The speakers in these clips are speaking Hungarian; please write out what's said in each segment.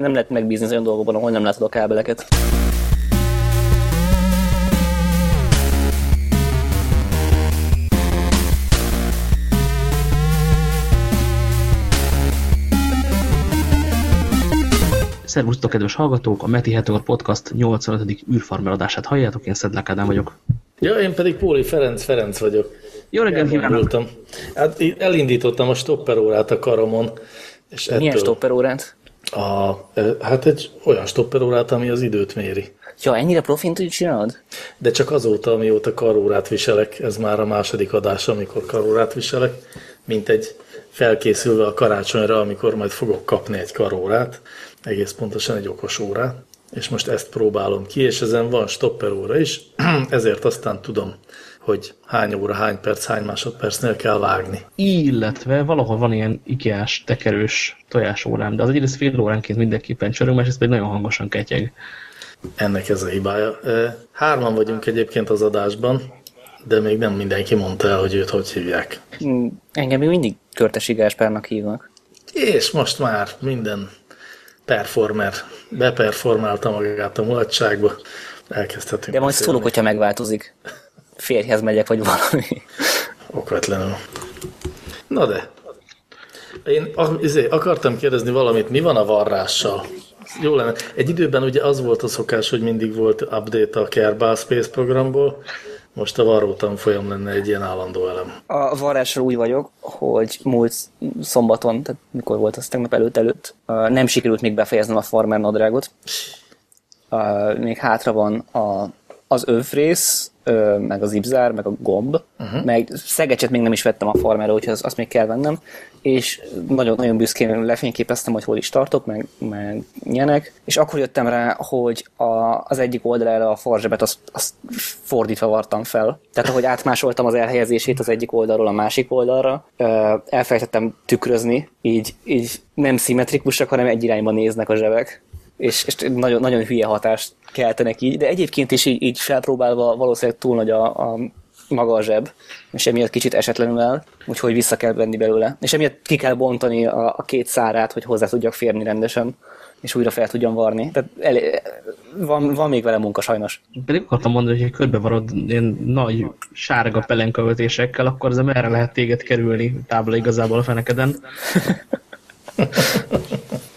Nem lehet megbízni az olyan dolgokban, ahol nem látod a kábeleket. Szervusztok, kedves hallgatók! A Meti Heteor Podcast 85. űrfarmer adását halljátok, én Szedlák Ádám vagyok. Ja, én pedig Póli Ferenc Ferenc vagyok. Jó reggelt kívánok! Hát elindítottam a stopper órát a karomon. És ettől Milyen stopper órát? A, hát egy olyan stopper órát, ami az időt méri. Ja, ennyire profint hogy csinálod? De csak azóta, amióta karórát viselek, ez már a második adás, amikor karórát viselek, mint egy felkészülve a karácsonyra, amikor majd fogok kapni egy karórát, egész pontosan egy okos órát, és most ezt próbálom ki, és ezen van stopper óra is, ezért aztán tudom, hogy hány óra, hány perc, hány másodpercnél kell vágni. Illetve valahol van ilyen ikeás, tekerős tojásórám, de az egyrészt fél óránként mindenképpen csörög, másrészt pedig nagyon hangosan ketyeg. Ennek ez a hibája. Hárman vagyunk egyébként az adásban, de még nem mindenki mondta el, hogy őt hogy hívják. Hmm, engem még mindig Körtesi Gáspárnak hívnak. És most már minden performer beperformálta magát a mulatságba. Elkezdhetünk. De majd szólok, hogyha megváltozik. Férjhez megyek, vagy valami. Okvetlenül. Na de, én izé, akartam kérdezni valamit, mi van a varrással? Jó lenne. Egy időben ugye az volt a szokás, hogy mindig volt update a Kerbal Space programból, most a varró tanfolyam lenne egy ilyen állandó elem. A varrásra úgy vagyok, hogy múlt szombaton, tehát mikor volt az tegnap előtt előtt, nem sikerült még befejeznem a farmer nadrágot. Még hátra van a, az övrész, meg az ibzár, meg a gomb, uh-huh. meg szegecset még nem is vettem a farmerra, úgyhogy azt, azt még kell vennem, és nagyon-nagyon büszkén lefényképeztem, hogy hol is tartok, meg, meg nyenek, és akkor jöttem rá, hogy a, az egyik oldalra a farzsebet azt, azt fordítva vartam fel. Tehát ahogy átmásoltam az elhelyezését az egyik oldalról a másik oldalra, elfelejtettem tükrözni, így, így nem szimmetrikusak, hanem egy irányba néznek a zsebek és, és nagyon, nagyon hülye hatást keltenek így, de egyébként is így, így felpróbálva valószínűleg túl nagy a, a maga a zseb, és emiatt kicsit esetlenül el, úgyhogy vissza kell venni belőle. És emiatt ki kell bontani a, a két szárát, hogy hozzá tudjak férni rendesen, és újra fel tudjam varni. Tehát elé, van, van még vele munka sajnos. Pedig akartam mondani, hogy körbevarod ilyen nagy sárga pelenkövetésekkel, akkor ez merre lehet téged kerülni tábla igazából a fenekeden.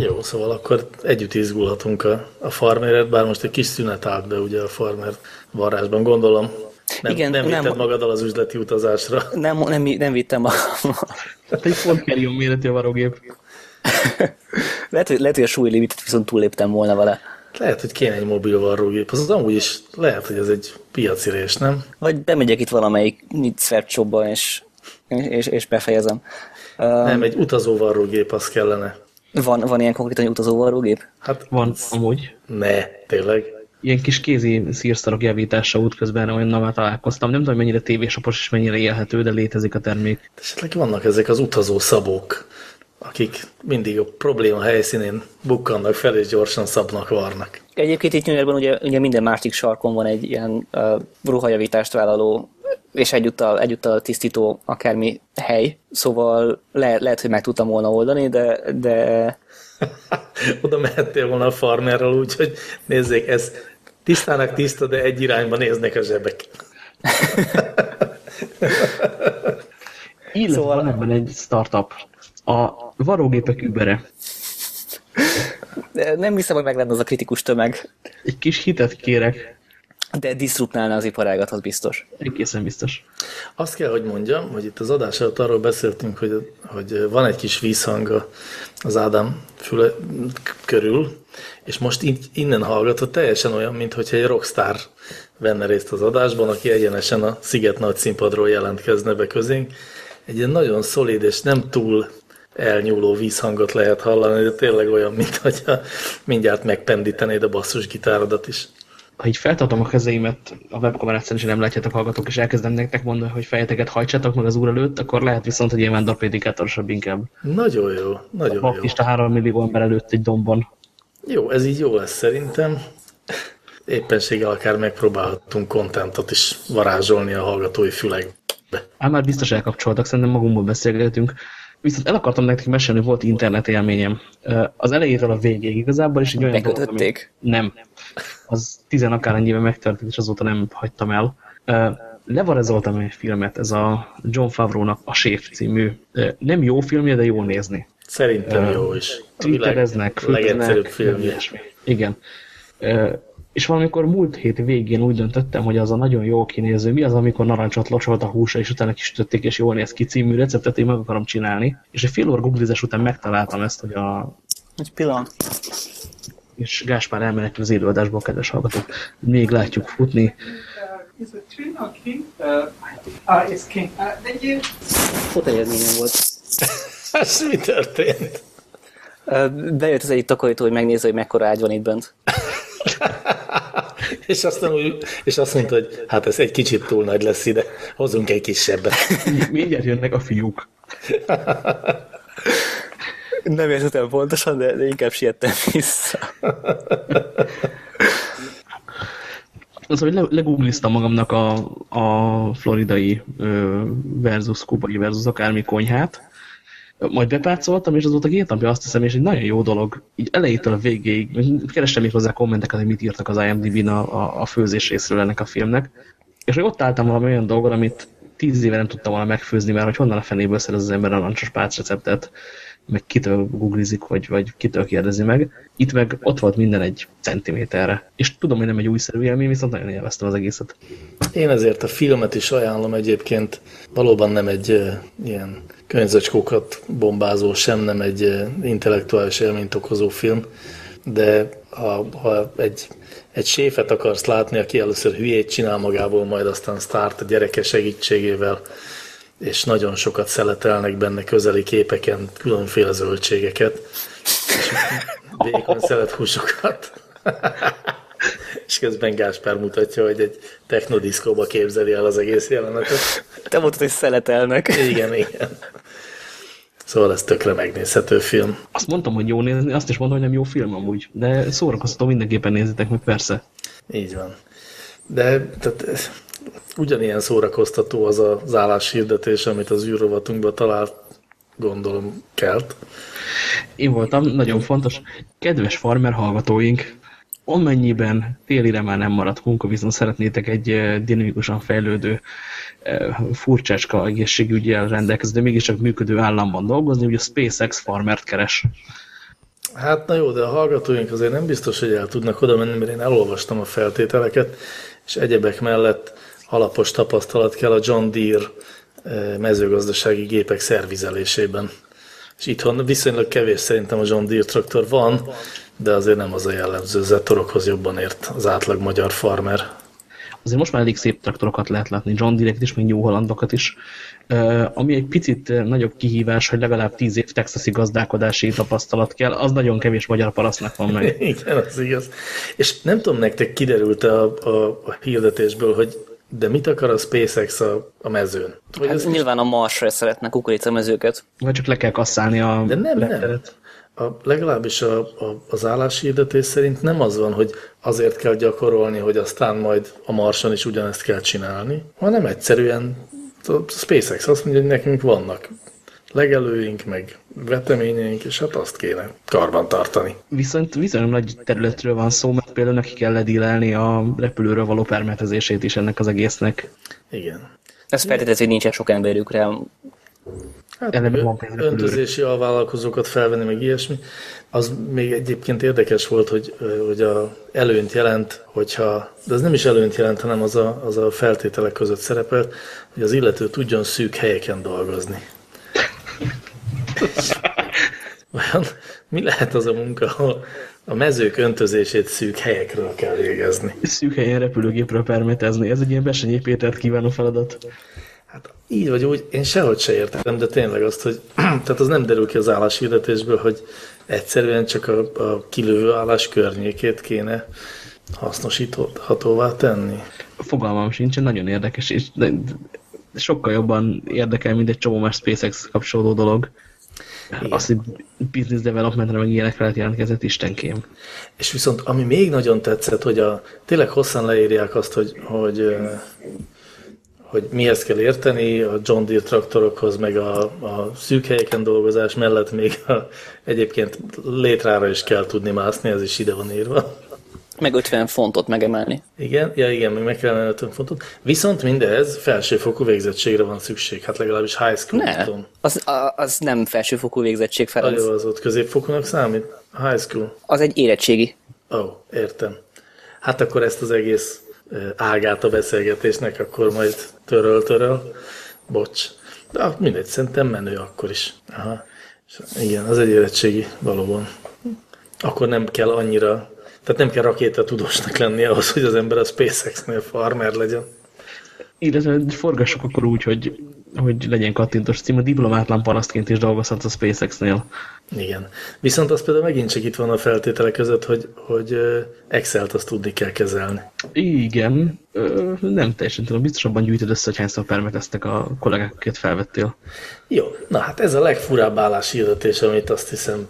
Jó, szóval akkor együtt izgulhatunk a, a farmeret, bár most egy kis szünet állt be ugye a farmer varrásban, gondolom. Nem, Igen, nem vitted nem, magaddal az üzleti utazásra. Nem, nem, nem vittem a... Tehát egy Forkerium méretű a varrógép. lehet, hogy, lehet, hogy a súlylimitet viszont túlléptem volna vele. Lehet, hogy kéne egy mobil varrógép. Az amúgy is lehet, hogy ez egy piacirés, nem? Vagy bemegyek itt valamelyik szvercsóba, és, és, és befejezem. Nem, egy utazó varrógép az kellene. Van, van ilyen konkrétan utazóvarrógép? Hát van, amúgy. Ne, tényleg. Ilyen kis kézi szírszarok javítása útközben olyannal találkoztam. Nem tudom, mennyire tévésapos és mennyire élhető, de létezik a termék. De esetleg vannak ezek az utazó szabók, akik mindig a probléma helyszínén bukkannak fel, és gyorsan szabnak varnak. Egyébként itt New Yorkban ugye, ugye minden másik sarkon van egy ilyen uh, ruhajavítást vállaló és egyúttal, egyúttal tisztító akármi hely, szóval le, lehet, hogy meg tudtam volna oldani, de, de... Oda mehettél volna a farmerral úgy, hogy nézzék, ez tisztának tiszta, de egy irányba néznek a zsebek. Illetve szóval... van ebben egy startup. A varrógépek übere. Nem hiszem, hogy meg lenne az a kritikus tömeg. Egy kis hitet kérek. De diszruptálna az iparágat, az biztos. Egészen biztos. Azt kell, hogy mondjam, hogy itt az adás előtt arról beszéltünk, hogy, hogy van egy kis vízhang az Ádám füle körül, és most innen hallgatva teljesen olyan, mintha egy rockstar venne részt az adásban, aki egyenesen a Sziget nagy színpadról jelentkezne be közénk. Egy ilyen nagyon szolid és nem túl elnyúló vízhangot lehet hallani, de tényleg olyan, mint mindjárt megpendítenéd a basszusgitárodat is ha így feltartom a kezeimet a webkamerát és nem látjátok hallgatók, és elkezdem nektek mondani, hogy fejeteket hajtsátok meg az úr előtt, akkor lehet viszont, hogy ilyen vándorprédikátorosabb inkább. Nagyon jó, nagyon a jó. Baptista 3 millió ember előtt egy dombon. Jó, ez így jó lesz szerintem. Éppenséggel akár megpróbálhattunk kontentot is varázsolni a hallgatói fülekbe. Ám már biztos elkapcsoltak, szerintem magunkból beszélgetünk. Viszont el akartam nektek mesélni, volt internet élményem. Az elejétől a végéig igazából, és egy olyan dolog, ami... Nem. Az tizen akárhány éve megtörtént, és azóta nem hagytam el. Levarezoltam egy filmet, ez a John Favreau-nak a Séf című. Nem jó filmje, de jó nézni. Szerintem uh, jó is. Twittereznek, legegyszerűbb filmje. Igen. Uh, és valamikor múlt hét végén úgy döntöttem, hogy az a nagyon jó kinéző, mi az, amikor narancsot locsolt a húsa, és utána kisütötték, és jól néz ki című receptet, én meg akarom csinálni. És egy fél óra googlizás után megtaláltam ezt, hogy a... Egy pillanat. És Gáspár elmenekül az élőadásból, kedves hallgatók. Még látjuk futni. Is it twin or king? Uh, uh. Uh. Fotelélményem volt. Ez mi történt? Bejött az egyik takarító, hogy megnézze, hogy mekkora ágy van itt bent. és, aztán úgy, és azt mondta, hogy hát ez egy kicsit túl nagy lesz ide, hozunk egy kisebbet. Mindjárt jönnek a fiúk. Nem értettem pontosan, de, inkább siettem vissza. Az, hogy legoogliztam magamnak a, a floridai versus kubai versus akármi konyhát, majd bepácoltam, és azóta két napja azt hiszem, és egy nagyon jó dolog, így elejétől a végéig, kerestem még hozzá kommenteket, hogy mit írtak az IMDb-n a, a, a főzés részről ennek a filmnek, és hogy ott álltam valami olyan dolgon, amit tíz éve nem tudtam volna megfőzni, mert hogy honnan a fenéből szerez az ember a lancsos receptet, meg kitől googlizik, vagy, vagy kitől kérdezi meg. Itt meg ott volt minden egy centiméterre. És tudom, hogy nem egy újszerű élmény, viszont nagyon élveztem az egészet. Én ezért a filmet is ajánlom egyébként. Valóban nem egy uh, ilyen könyvzacskókat bombázó, sem nem egy uh, intellektuális élményt okozó film, de ha, ha egy, egy séfet akarsz látni, aki először hülyét csinál magából, majd aztán start a gyereke segítségével, és nagyon sokat szeletelnek benne közeli képeken különféle zöldségeket, és vékony húsokat. és közben Gáspár mutatja, hogy egy technodiszkóba képzeli el az egész jelenetet. Te mondtad, hogy szeletelnek. Igen, igen. Szóval ez tökre megnézhető film. Azt mondtam, hogy jó nézni, azt is mondom, hogy nem jó film amúgy, de szórakoztató mindenképpen nézitek meg, persze. Így van. De tehát, ugyanilyen szórakoztató az az álláshirdetés, amit az űrrovatunkban talált, gondolom, kelt. Én voltam, nagyon fontos. Kedves farmer hallgatóink, amennyiben télire már nem maradt munka, viszont szeretnétek egy eh, dinamikusan fejlődő eh, furcsáska egészségügyel rendelkező, de mégiscsak működő államban dolgozni, ugye a SpaceX farmert keres. Hát na jó, de a hallgatóink azért nem biztos, hogy el tudnak oda menni, mert én elolvastam a feltételeket, és egyebek mellett alapos tapasztalat kell a John Deere eh, mezőgazdasági gépek szervizelésében. És itthon viszonylag kevés szerintem a John Deere traktor van, de azért nem az a jellemző, zetorokhoz jobban ért az átlag magyar farmer. Azért most már elég szép traktorokat lehet látni, John Deere-t is, meg New Hollandokat is. ami egy picit nagyobb kihívás, hogy legalább tíz év texasi gazdálkodási tapasztalat kell, az nagyon kevés magyar parasztnak van meg. Igen, az igaz. És nem tudom, nektek kiderült -e a, a, a hirdetésből, hogy de mit akar a SpaceX a, a mezőn? Hogy hát nyilván a Marsra szeretnek kukoricamezőket. Vagy csak le kell kasszálni a De nem, nem. A, legalábbis a, a, az álláshirdetés szerint nem az van, hogy azért kell gyakorolni, hogy aztán majd a Marson is ugyanezt kell csinálni, hanem egyszerűen a SpaceX azt mondja, hogy nekünk vannak legelőink, meg veteményeink, és hát azt kéne karban tartani. Viszont viszonylag nagy területről van szó, mert például neki kell ledílelni a repülőről való permetezését is ennek az egésznek. Igen. Ez feltételez, hogy nincsen sok emberükre. Hát van öntözési alvállalkozókat felvenni, meg ilyesmi. Az még egyébként érdekes volt, hogy, hogy a előnyt jelent, hogyha, de ez nem is előnyt jelent, hanem az a, az a feltételek között szerepelt, hogy az illető tudjon szűk helyeken dolgozni. Vajon mi lehet az a munka, ahol a mezők öntözését szűk helyekről kell végezni? Szűk helyen repülőgépről permetezni, ez egy ilyen Besenyé Pétert kívánó feladat. Hát így vagy úgy, én sehogy se értettem, de tényleg azt, hogy tehát az nem derül ki az álláshirdetésből, hogy egyszerűen csak a, a kilövő állás környékét kéne hasznosíthatóvá tenni. Fogalmam sincs, nagyon érdekes, és sokkal jobban érdekel, mint egy csomó más SpaceX kapcsolódó dolog. Igen. Azt, hogy business developmentre meg ilyenekre lehet jelentkezett, istenkém. És viszont ami még nagyon tetszett, hogy a, tényleg hosszan leírják azt, hogy, hogy, hogy mihez kell érteni a John Deere traktorokhoz, meg a, a szűk helyeken dolgozás mellett még a, egyébként létrára is kell tudni mászni, ez is ide van írva. Meg 50 fontot megemelni. Igen, ja igen, még meg kellene 50 fontot. Viszont mindez felsőfokú végzettségre van szükség, hát legalábbis high school Ne, tudom. az, az nem felsőfokú végzettség, Ferenc. Nagyon az ott középfokúnak számít? High school. Az egy érettségi. Ó, oh, értem. Hát akkor ezt az egész ágát a beszélgetésnek akkor majd töröl-töröl. Bocs. De ah, mindegy, szerintem menő akkor is. Aha. Igen, az egy érettségi valóban. Akkor nem kell annyira, tehát nem kell rakéta tudósnak lenni ahhoz, hogy az ember a SpaceX-nél farmer legyen. Illetve forgassuk akkor úgy, hogy, hogy legyen kattintos cím, a diplomátlan parasztként is dolgozhat a SpaceX-nél. Igen. Viszont az például megint csak itt van a feltételek között, hogy, hogy Excel-t azt tudni kell kezelni. Igen, ö, nem teljesen tudom, biztosabban gyűjtöd össze, hogy hányszor permeteztek a kollégák, akiket felvettél. Jó, na hát ez a legfurább álláshirdetés, amit azt hiszem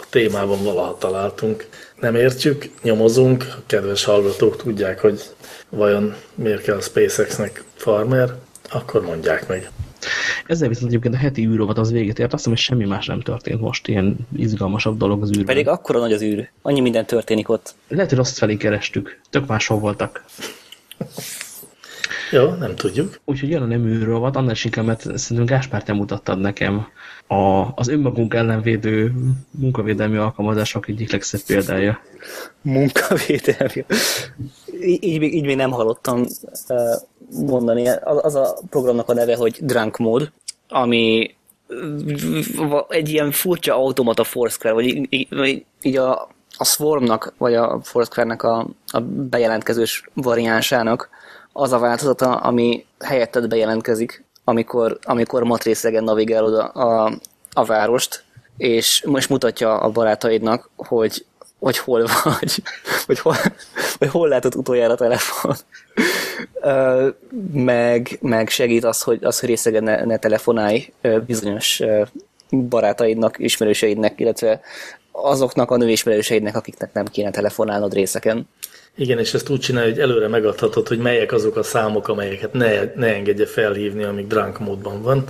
a témában valaha találtunk. Nem értjük, nyomozunk, a kedves hallgatók tudják, hogy vajon miért kell a SpaceX-nek farmer, akkor mondják meg. Ezzel viszont egyébként a heti űrovat az véget ért, azt hiszem, hogy semmi más nem történt most, ilyen izgalmasabb dolog az űrben. Pedig akkora nagy az űr. Annyi minden történik ott. Lehet, hogy rossz felé kerestük, tök máshol voltak. Jó, nem tudjuk. Úgyhogy jön a nem űrrovat, annál is inkább, mert szerintem Gáspár, te mutattad nekem a, az önmagunk ellenvédő munkavédelmi alkalmazások egyik legszebb példája. Munkavédelmi. Így, így, még- így még nem hallottam mondani. Az, az a programnak a neve, hogy Drunk Mode, ami egy ilyen furcsa automata Foursquare, vagy így, így a, a Swarmnak, vagy a Foursquare-nek a, a bejelentkezős variánsának az a változata, ami helyetted bejelentkezik, amikor, amikor matrészegen navigálod a, a, a várost, és most mutatja a barátaidnak, hogy, hogy hol vagy, vagy hol, vagy hol látod utoljára a telefon. Meg, meg segít az, hogy, az, hogy részegen ne, ne telefonálj bizonyos barátaidnak, ismerőseidnek, illetve azoknak a női ismerőseidnek, akiknek nem kéne telefonálnod részeken. Igen, és ezt úgy csinálja, hogy előre megadhatod, hogy melyek azok a számok, amelyeket ne, ne engedje felhívni, amíg drunk módban van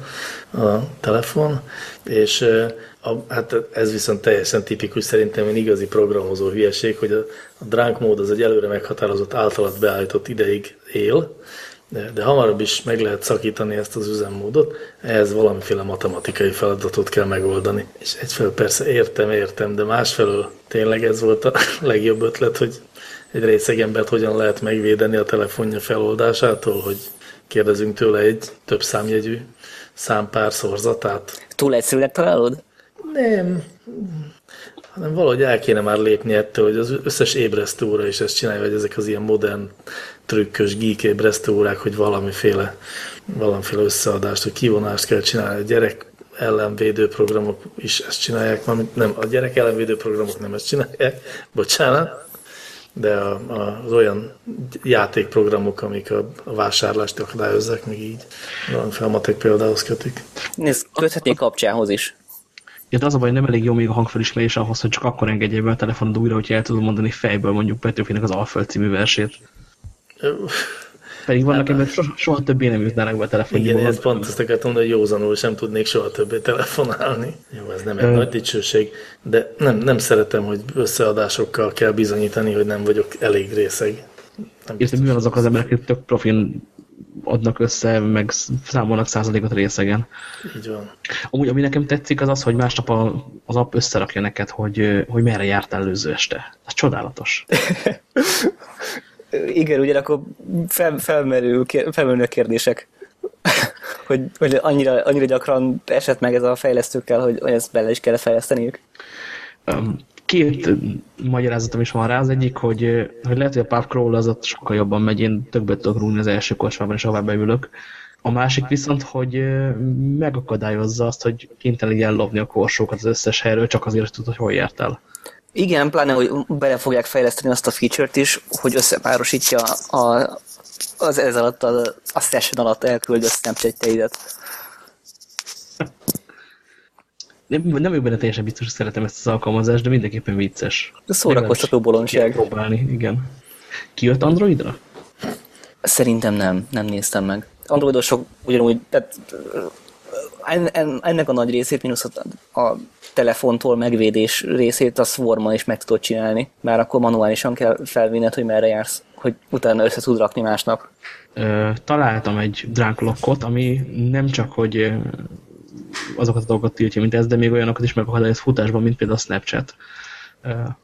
a telefon, és a, hát ez viszont teljesen tipikus, szerintem egy igazi programozó hülyeség, hogy a, a drunk mód az egy előre meghatározott általad beállított ideig él, de, de hamarabb is meg lehet szakítani ezt az üzemmódot, ehhez valamiféle matematikai feladatot kell megoldani. És egyfelől persze értem, értem, de másfelől tényleg ez volt a legjobb ötlet, hogy egy részeg embert hogyan lehet megvédeni a telefonja feloldásától, hogy kérdezünk tőle egy több számjegyű számpár szorzatát. Túl egyszerűnek találod? Nem, hanem valahogy el kéne már lépni ettől, hogy az összes ébresztő óra is ezt csinálja, vagy ezek az ilyen modern, trükkös, geek ébresztő órák, hogy valamiféle, valamiféle összeadást, hogy kivonást kell csinálni. A gyerek ellenvédő programok is ezt csinálják, nem, a gyerek ellenvédő programok nem ezt csinálják, bocsánat, de a, a, az olyan játékprogramok, amik a, a vásárlást akadályozzák, meg így valamiféle matek példához kötik. Nézd, köthetnék kapcsához is. Ja, de az a baj, nem elég jó még a hangfelismerés ahhoz, hogy csak akkor engedje be a telefonod újra, hogyha el tudom mondani fejből mondjuk Petőfinek az Alföld című versét. Pedig vannak emberek, soha, soha többé nem jutnának be a telefonjából. Igen, ez pont azt akartam hogy józanul sem tudnék soha többé telefonálni. Jó, ez nem egy nagy dicsőség, de nem, nem szeretem, hogy összeadásokkal kell bizonyítani, hogy nem vagyok elég részeg. Nem Illetve mi van azok az emberek, akik tök profin adnak össze, meg számolnak százalékot részegen. Így van. Amúgy, ami nekem tetszik, az az, hogy másnap a, az app összerakja neked, hogy, hogy merre jártál előző este. Ez csodálatos. Igen, ugyanakkor fel, felmerül, felmerülnek kérdések, hogy, hogy annyira, annyira gyakran esett meg ez a fejlesztőkkel, hogy, hogy ezt bele is kellett fejleszteniük. Öm, Két magyarázatom is van rá. Az egyik, hogy, hogy lehet, hogy a pubcrawl az ott sokkal jobban megy, én többet tudok rúgni az első kocsmában, és ahová beülök. A másik viszont, hogy megakadályozza azt, hogy kénytelen legyen lopni a korsókat az összes helyről, csak azért, hogy tudod, hogy hol jártál. Igen, pláne, hogy bele fogják fejleszteni azt a feature-t is, hogy összepárosítja a, az ez alatt, a, a session alatt elküldött Snapchat-jeidet. Nem, nem vagyok benne teljesen biztos, hogy szeretem ezt az alkalmazást, de mindenképpen vicces. Szórakoztató bolondság. Próbálni, igen. Kijött Androidra? Szerintem nem, nem néztem meg. androidosok ugyanúgy, tehát ennek a nagy részét, mínusz a, a telefontól megvédés részét a Swarmon is meg tudod csinálni, már akkor manuálisan kell felvinned, hogy merre jársz, hogy utána össze tud rakni másnap. Ö, találtam egy dránklokkot, ami nem csak, hogy azokat a dolgokat tiltja, mint ez, de még olyanokat is megakadályoz futásban, mint például a Snapchat.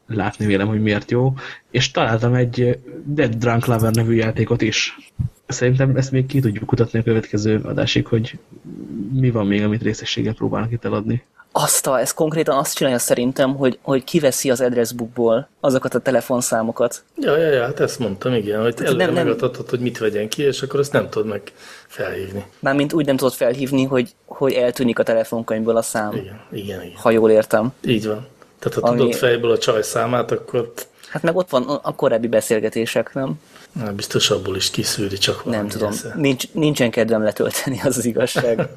Látni vélem, hogy miért jó. És találtam egy Dead Drunk Lover nevű játékot is. Szerintem ezt még ki tudjuk kutatni a következő adásig, hogy mi van még, amit részességgel próbálnak itt eladni. Azt a, ez konkrétan azt csinálja szerintem, hogy, hogy kiveszi az addressbookból azokat a telefonszámokat. Ja, ja, ja, hát ezt mondtam, igen, hogy nem- előre nem- megadhatod, hogy mit vegyen ki, és akkor azt nem tudod meg felhívni. Mármint úgy nem tudod felhívni, hogy, hogy eltűnik a telefonkönyvből a szám, Igen, igen, igen. ha jól értem. Így van. Tehát ha Ami- tudod fejből a csaj számát, akkor Hát meg ott van a korábbi beszélgetések, nem? Na, biztos abból is kiszűri csak Nem valami tudom. esze. Nincs, nincsen kedvem letölteni, az az igazság.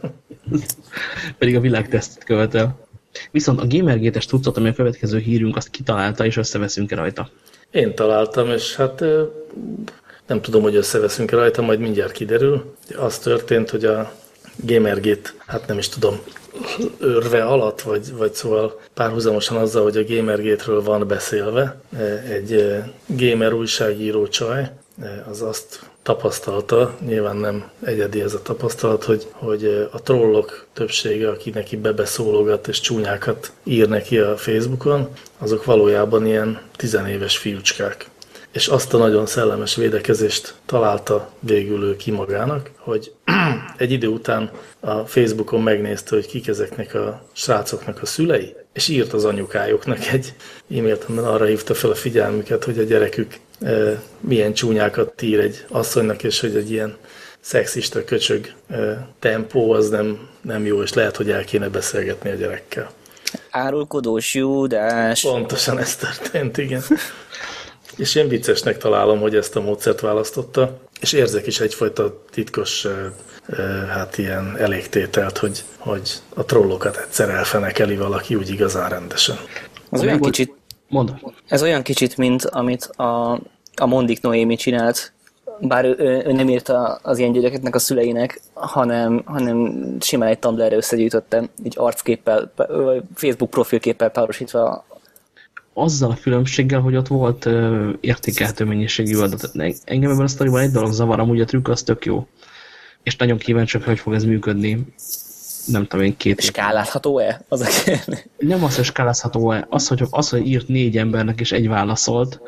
Pedig a világtesztet követel. Viszont a Gamergate-es tucat, ami a következő hírünk, azt kitalálta, és összeveszünk-e rajta. Én találtam, és hát nem tudom, hogy összeveszünk -e rajta, majd mindjárt kiderül. Az történt, hogy a Gamergate, hát nem is tudom, örve alatt, vagy, vagy szóval párhuzamosan azzal, hogy a Gamergate-ről van beszélve, egy gamer újságíró csaj, az azt tapasztalta, nyilván nem egyedi ez a tapasztalat, hogy, hogy a trollok többsége, aki neki bebeszólogat és csúnyákat ír neki a Facebookon, azok valójában ilyen tizenéves fiúcskák. És azt a nagyon szellemes védekezést találta végül ő ki magának, hogy egy idő után a Facebookon megnézte, hogy kik ezeknek a srácoknak a szülei, és írt az anyukájuknak egy e-mailt, amiben arra hívta fel a figyelmüket, hogy a gyerekük milyen csúnyákat ír egy asszonynak, és hogy egy ilyen szexista köcsög tempó az nem, nem jó, és lehet, hogy el kéne beszélgetni a gyerekkel. Árulkodós Júdás. Pontosan ez történt, igen. És én viccesnek találom, hogy ezt a módszert választotta, és érzek is egyfajta titkos, hát ilyen elégtételt, hogy, hogy a trollokat egyszer elfenekeli valaki úgy igazán rendesen. Az olyan kicsit, Mondd. ez olyan kicsit, mint amit a, a Mondik Noémi csinált, bár ő, ő, ő nem írta az ilyen gyerekeknek a szüleinek, hanem, hanem simán egy Tumblr-re összegyűjtötte, így arcképpel, Facebook profilképpel párosítva Azzal a különbséggel, hogy ott volt ö, értékelhető mennyiségű adat. Engem ebben a sztoriban egy dolog zavar, amúgy a trükk az tök jó. És nagyon kíváncsiak, hogy fog ez működni. Nem tudom én, két skálázható-e? Az a kérdés. Nem az, hogy skálázható -e. Az, hogy, az, hogy írt négy embernek és egy válaszolt,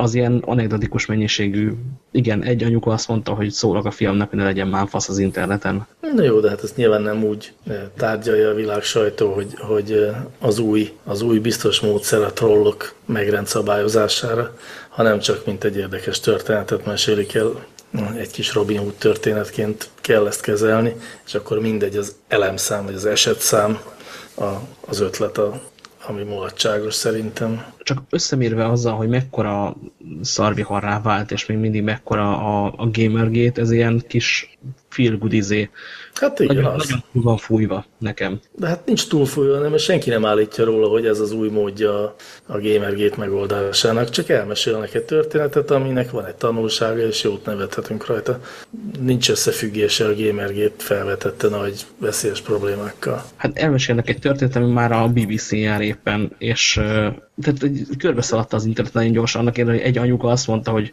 az ilyen anekdotikus mennyiségű. Igen, egy anyuka azt mondta, hogy szólok a fiamnak, hogy ne legyen már fasz az interneten. Na jó, de hát ezt nyilván nem úgy eh, tárgyalja a világ sajtó, hogy, hogy eh, az, új, az új biztos módszer a trollok megrendszabályozására, hanem csak mint egy érdekes történetet mesélik el, egy kis Robin Hood történetként kell ezt kezelni, és akkor mindegy az elemszám, vagy az esetszám a, az ötlet, a, ami mulatságos szerintem. Csak összemérve azzal, hogy mekkora szarviharrá vált, és még mindig mekkora a, a Gamergate, ez ilyen kis feel good izé. Hát igen, Nagyon, az. nagyon túl van fújva nekem. De hát nincs túlfújva, nem, mert senki nem állítja róla, hogy ez az új módja a- Gamergate megoldásának, csak elmesélnek egy történetet, aminek van egy tanulsága, és jót nevethetünk rajta. Nincs összefüggése a Gamergate felvetette nagy veszélyes problémákkal. Hát elmesélnek egy történet, ami már a BBC jár éppen, és tehát egy- körbeszaladta az internet nagyon gyorsan, annak ellenére, hogy egy anyuka azt mondta, hogy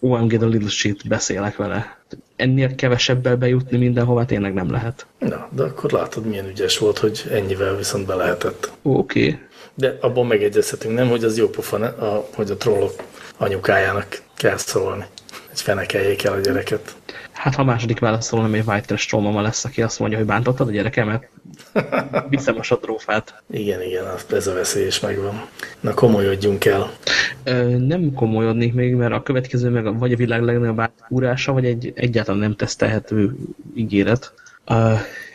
OMG the little shit, beszélek vele. Ennél kevesebbel bejutni mindenhova tényleg nem lehet. Na, de akkor látod, milyen ügyes volt, hogy ennyivel viszont be lehetett. Oké. Okay. De abban megegyezhetünk, nem, hogy az jó pofa, a, hogy a trollok anyukájának kell szólni. Egy fenekeljék el a gyereket. Hát ha a második válaszoló nem egy white trash trauma lesz, aki azt mondja, hogy bántottad a gyerekemet, viszem a satrófát. Igen, igen, az- ez a veszély is megvan. Na, komolyodjunk el. Ö, nem komolyodnék még, mert a következő meg a- vagy a világ legnagyobb átúrása, vagy egy egyáltalán nem tesztelhető ígéret. A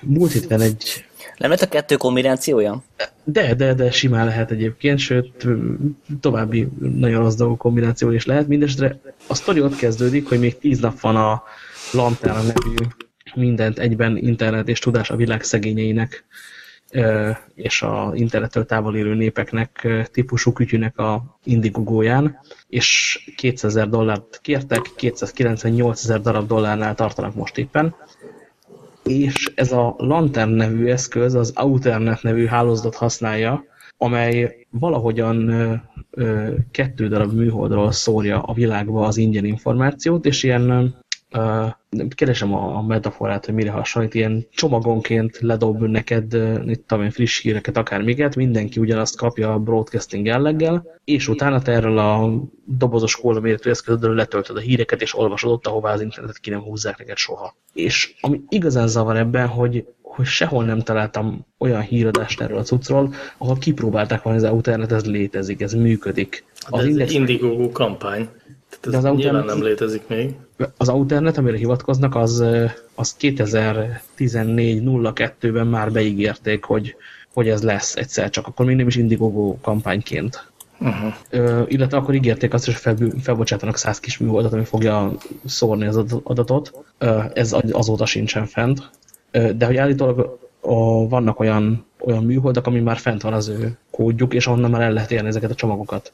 múlt héten egy Nem lett a kettő kombinációja? De, de, de simán lehet egyébként, sőt, további nagyon rossz dolgok kombináció is lehet. Mindestre a sztori ott kezdődik, hogy még tíz nap van a Lanterna nevű mindent egyben internet és tudás a világ szegényeinek és a internettől távol élő népeknek típusú kütyűnek a Indigogóján, és 200 ezer dollárt kértek, 298 ezer darab dollárnál tartanak most éppen, és ez a Lantern nevű eszköz az Outernet nevű hálózatot használja, amely valahogyan ö, ö, kettő darab műholdról szórja a világba az ingyen információt, és ilyen keresem a, a metaforát, hogy mire hasonlít, ilyen csomagonként ledob neked, itt tudom friss híreket, akár miget, mindenki ugyanazt kapja a broadcasting jelleggel, és utána te erről a dobozos kólaméretű eszközödről letöltöd a híreket, és olvasod ott, ahová az internetet ki nem húzzák neked soha. És ami igazán zavar ebben, hogy hogy sehol nem találtam olyan híradást erről a cuccról, ahol kipróbálták volna, az internet, ez létezik, ez működik. Az ez Index... Indiegogo kampány. Ez De az nyilván nem létezik még. Az Outernet, amire hivatkoznak, az, az 2014-02-ben már beígérték, hogy, hogy ez lesz egyszer, csak akkor még nem is Indiegogo kampányként. Uh -huh. Ö, illetve akkor ígérték azt, hogy fel, felbocsátanak száz kis műholdat, ami fogja szórni az adatot. Ö, ez azóta sincsen fent. Ö, de hogy állítólag a, vannak olyan, olyan műholdak, ami már fent van az ő kódjuk, és onnan már el lehet élni ezeket a csomagokat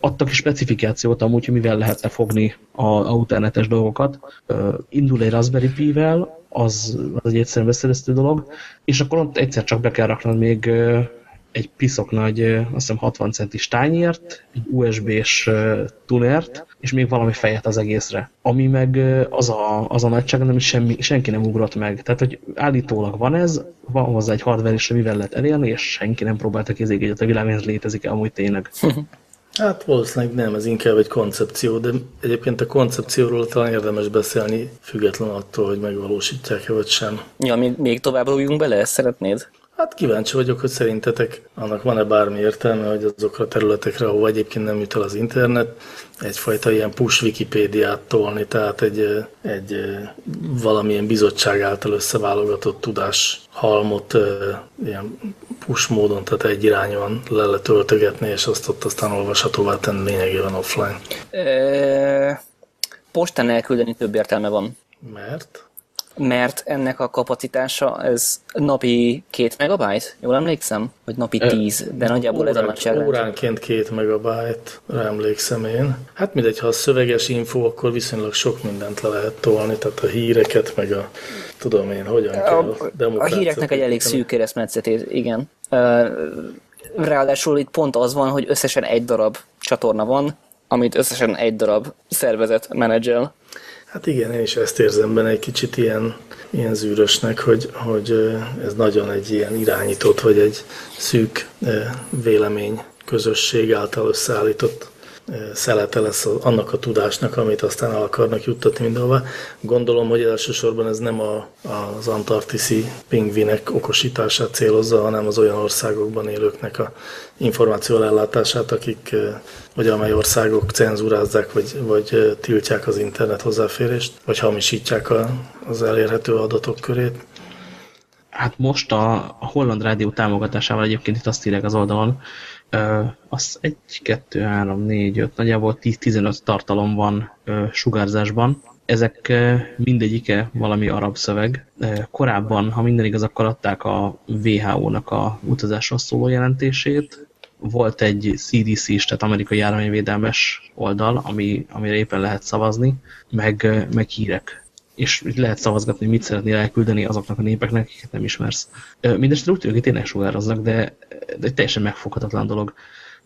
adtak is specifikációt amúgy, hogy mivel lehetne fogni az auternetes dolgokat. Indul egy Raspberry Pi-vel, az, az egy egyszerűen beszereztő dolog, és akkor ott egyszer csak be kell raknod még egy piszok nagy, azt hiszem 60 centis tányért, egy USB-s tunert, és még valami fejet az egészre. Ami meg az a, az a nagyság, nem semmi, senki nem ugrott meg. Tehát, hogy állítólag van ez, van hozzá egy hardware is, mivel lehet elérni, és senki nem próbálta egyet a világon, ez létezik-e amúgy tényleg. Hát valószínűleg nem, ez inkább egy koncepció, de egyébként a koncepcióról talán érdemes beszélni, független attól, hogy megvalósítják-e vagy sem. Ja, még, még tovább rújjunk bele, ezt szeretnéd? Hát kíváncsi vagyok, hogy szerintetek annak van-e bármi értelme, hogy azokra a területekre, ahol egyébként nem jut el az internet, egyfajta ilyen push Wikipédiát tolni, tehát egy, egy valamilyen bizottság által összeválogatott tudás halmot ilyen push módon, tehát egy irányban le letöltögetni, és azt ott aztán olvashatóvá tenni lényegében offline. Postán elküldeni több értelme van. Mert? Mert ennek a kapacitása, ez napi két megabyte, jól emlékszem? Vagy napi tíz, de nagyjából Órán, ez a nagyságrend. Óránként két megabyte, emlékszem én. Hát mindegy, ha a szöveges info, akkor viszonylag sok mindent le lehet tolni, tehát a híreket, meg a tudom én, hogyan kell a, a híreknek egy elég szűk keresztmetszetét, igen. Ráadásul itt pont az van, hogy összesen egy darab csatorna van, amit összesen egy darab szervezet menedzsel. Hát igen, én is ezt érzem benne egy kicsit ilyen, ilyen zűrösnek, hogy, hogy ez nagyon egy ilyen irányított, vagy egy szűk vélemény közösség által összeállított szelete lesz annak a tudásnak, amit aztán el akarnak juttatni mindenhova. Gondolom, hogy elsősorban ez nem a, az antarktiszi pingvinek okosítását célozza, hanem az olyan országokban élőknek a információ ellátását, akik, vagy amely országok cenzúrázzák, vagy, vagy tiltják az internet hozzáférést, vagy hamisítják a, az elérhető adatok körét. Hát most a, a holland rádió támogatásával egyébként itt azt írják az oldalon, az 1, 2, 3, 4, 5, nagyjából 10-15 tartalom van sugárzásban. Ezek mindegyike valami arab szöveg. Korábban, ha minden igaz, akkor adták a WHO-nak a utazásról szóló jelentését. Volt egy CDC is, tehát amerikai járványvédelmes oldal, ami, amire éppen lehet szavazni, meg, meg hírek és lehet szavazgatni, mit szeretnél elküldeni azoknak a népeknek, akiket nem ismersz. Mindenesetre úgy tűnik, tényleg sugároznak, de, de egy teljesen megfoghatatlan dolog.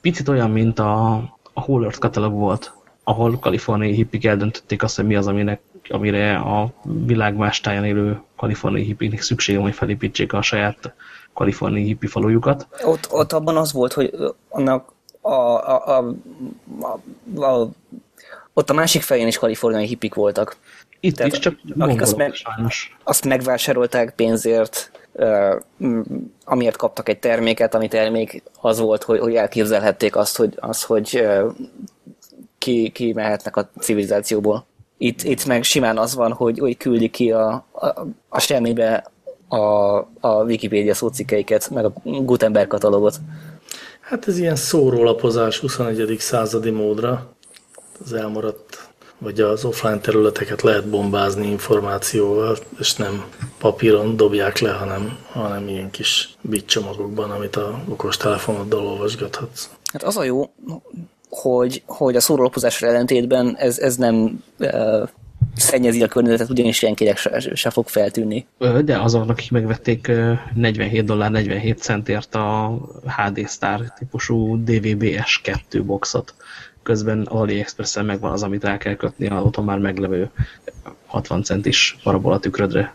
Picit olyan, mint a, a Whole Earth katalog volt, ahol kaliforniai hippik eldöntötték azt, hogy mi az, aminek, amire a világ más táján élő kaliforniai hippiknek szüksége, hogy felépítsék a saját kaliforniai hippi falujukat. Ott, ott abban az volt, hogy annak a, a, a, a, a, ott a másik fején is kaliforniai hippik voltak. Itt Tehát, is csak akik azt, meg, azt megvásárolták pénzért, uh, amiért kaptak egy terméket, ami termék az volt, hogy, hogy elképzelhették azt, hogy, az, hogy uh, ki, ki mehetnek a civilizációból. Itt, itt meg simán az van, hogy, hogy küldi ki a, a, a semmibe a, a Wikipédia szócikkeiket, meg a Gutenberg katalogot. Hát ez ilyen szórólapozás 21. századi módra. Az elmaradt vagy az offline területeket lehet bombázni információval, és nem papíron dobják le, hanem, hanem ilyen kis bitcsomagokban, amit a okos telefonoddal olvasgathatsz. Hát az a jó, hogy, hogy a szórólapozásra ellentétben ez, ez nem e, szennyezi a környezetet, ugyanis senkinek se, se fog feltűnni. De azoknak, akik megvették 47 dollár 47 centért a HD Star típusú DVB S2 boxot, közben AliExpress-en megvan az, amit rá kell kötni a otthon már meglevő 60 centis parabola tükrödre.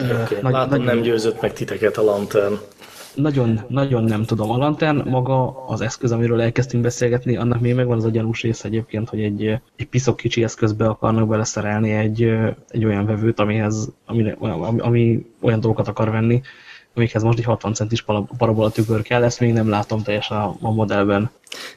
Okay. Nagy, Látom, nagyon, nem győzött meg titeket a lantern. Nagyon, nagyon nem tudom. A lantern maga az eszköz, amiről elkezdtünk beszélgetni, annak még megvan az a gyanús rész egyébként, hogy egy, egy piszok kicsi eszközbe akarnak beleszerelni egy, egy olyan vevőt, amihez, ami, ami, ami olyan dolgokat akar venni, amikhez most egy 60 centis parabola tükör kell, ezt még nem látom teljesen a, a modellben.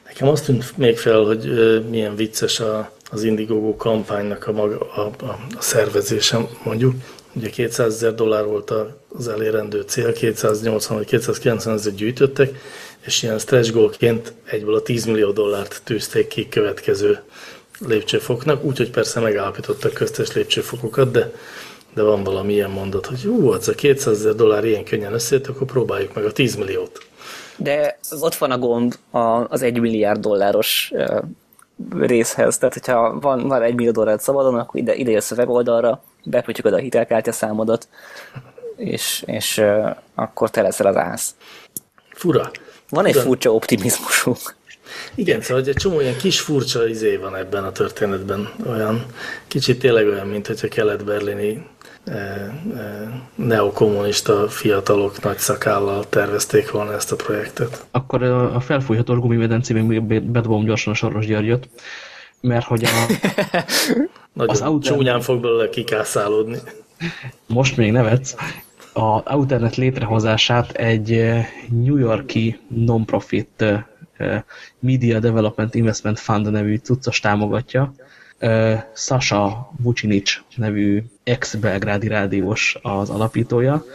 Nekem azt tűnt még fel, hogy milyen vicces a, az Indiegogo kampánynak a, maga, a, a, a szervezése, mondjuk. Ugye 200 ezer dollár volt az elérendő cél, 280 vagy 290 ezer gyűjtöttek, és ilyen stretch goalként egyből a 10 millió dollárt tűzték ki következő lépcsőfoknak, úgyhogy persze megállapítottak köztes lépcsőfokokat, de de van valami ilyen mondat, hogy ú, az a 200 ezer dollár ilyen könnyen összejött, akkor próbáljuk meg a 10 milliót. De ott van a gond az egy milliárd dolláros részhez, tehát hogyha van, van egy millió dollár szabadon, akkor ide, ide jössz a weboldalra, bepütyük oda a hitelkártya számodat, és, és akkor te leszel az ász. Fura. Van egy Fura. furcsa optimizmusunk. Igen, szóval egy csomó ilyen kis furcsa izé van ebben a történetben. Olyan, kicsit tényleg olyan, mint hogyha kelet-berlini neokommunista fiatalok nagy szakállal tervezték volna ezt a projektet. Akkor a felfújható gumimedencében bedobom gyorsan a Soros Györgyöt, mert hogy a... Nagyon az Outer... csúnyán fog belőle kikászálódni. Most még nevetsz. A Outernet létrehozását egy New Yorki non-profit Media Development Investment Fund nevű cuccos támogatja. Sasha Vucinic nevű ex-belgrádi rádiós az alapítója,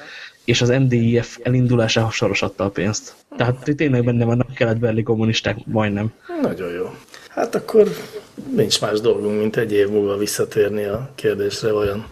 és az MDIF elindulásához soros adta a pénzt. Tehát tényleg benne vannak kelet-berli kommunisták, majdnem. Nagyon jó. Hát akkor nincs más dolgunk, mint egy év múlva visszatérni a kérdésre, vajon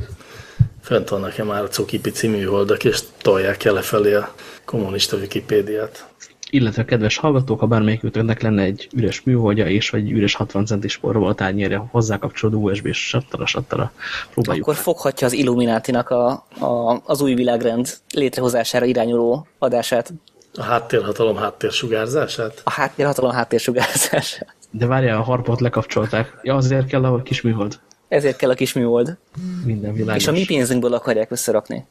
fent vannak-e már a cukipici műholdak, és tolják el lefelé a kommunista Wikipédiát illetve kedves hallgatók, ha bármelyikőtöknek lenne egy üres műholdja és vagy egy üres 60 centis porról tárnyérje hozzá kapcsolódó USB-s sattara, sattara. Próbáljuk. Akkor foghatja az Illuminátinak a, a, az új világrend létrehozására irányuló adását. A háttérhatalom háttérsugárzását? A háttérhatalom háttérsugárzását. De várjál, a harpot lekapcsolták. Ja, azért kell a kis műhold. Ezért kell a kis műhold. Minden világos. És a mi pénzünkből akarják összerakni.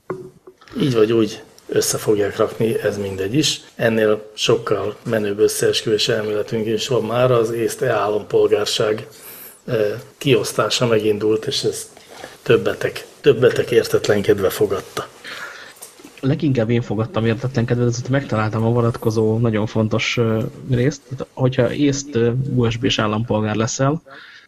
Így vagy úgy össze fogják rakni, ez mindegy is. Ennél sokkal menőbb összeesküvés elméletünk is van már, az észt állampolgárság eh, kiosztása megindult, és ezt többetek, többetek értetlenkedve fogadta. Leginkább én fogadtam értetlenkedve, ezért megtaláltam a vonatkozó nagyon fontos eh, részt. Hogyha észt eh, USB-s állampolgár leszel,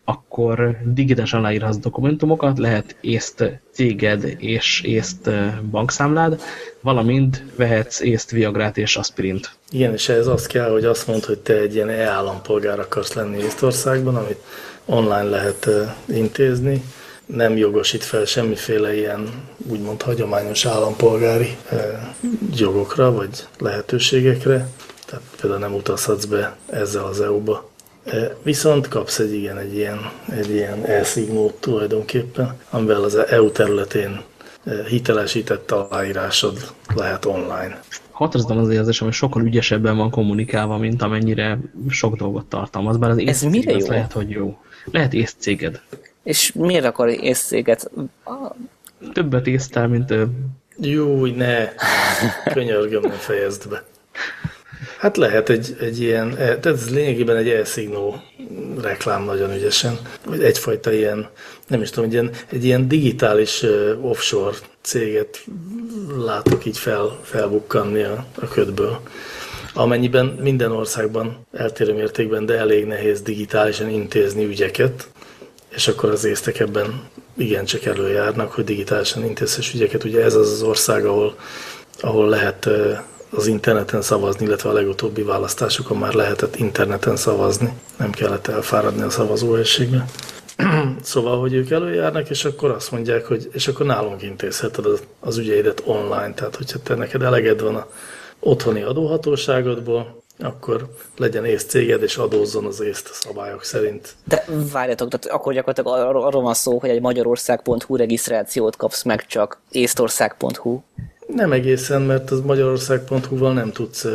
akkor digitálisan aláírhatsz dokumentumokat, lehet észt céged és észt bankszámlád, valamint vehetsz észt viagrát és aspirint. Igen, és ez azt kell, hogy azt mondd, hogy te egy ilyen e-állampolgár akarsz lenni Észtországban, amit online lehet intézni, nem jogosít fel semmiféle ilyen úgymond hagyományos állampolgári jogokra vagy lehetőségekre, tehát például nem utazhatsz be ezzel az EU-ba. Viszont kapsz egy, igen, egy ilyen, egy ilyen elszignót tulajdonképpen, amivel az EU területén hitelesített aláírásod lehet online. Határozottan az érzésem, hogy sokkal ügyesebben van kommunikálva, mint amennyire sok dolgot tartalmaz. Bár az Ez mire jó? Lehet, hogy jó. Lehet észcéged. És miért akar észcéget? Többet észtel, mint ő. Jó, ne! Könyörgöm, ne fejezd be. Hát lehet egy, egy ilyen, e, tehát ez lényegében egy elszignó reklám nagyon ügyesen, vagy egyfajta ilyen, nem is tudom, egy ilyen, egy ilyen digitális offshore céget látok így fel, felbukkanni a, a ködből amennyiben minden országban eltérő mértékben, de elég nehéz digitálisan intézni ügyeket, és akkor az észtek ebben igencsak előjárnak, hogy digitálisan intézhess ügyeket. Ugye ez az az ország, ahol, ahol lehet az interneten szavazni, illetve a legutóbbi választásokon már lehetett interneten szavazni, nem kellett elfáradni a szavazóhelységbe. szóval, hogy ők előjárnak, és akkor azt mondják, hogy és akkor nálunk intézheted az, az ügyeidet online, tehát hogyha te neked eleged van a otthoni adóhatóságodból, akkor legyen ész céged, és adózzon az észt a szabályok szerint. De várjatok, tehát akkor gyakorlatilag arról, van szó, hogy egy magyarország.hu regisztrációt kapsz meg csak észtország.hu. Nem egészen, mert az magyarország.hu-val nem tudsz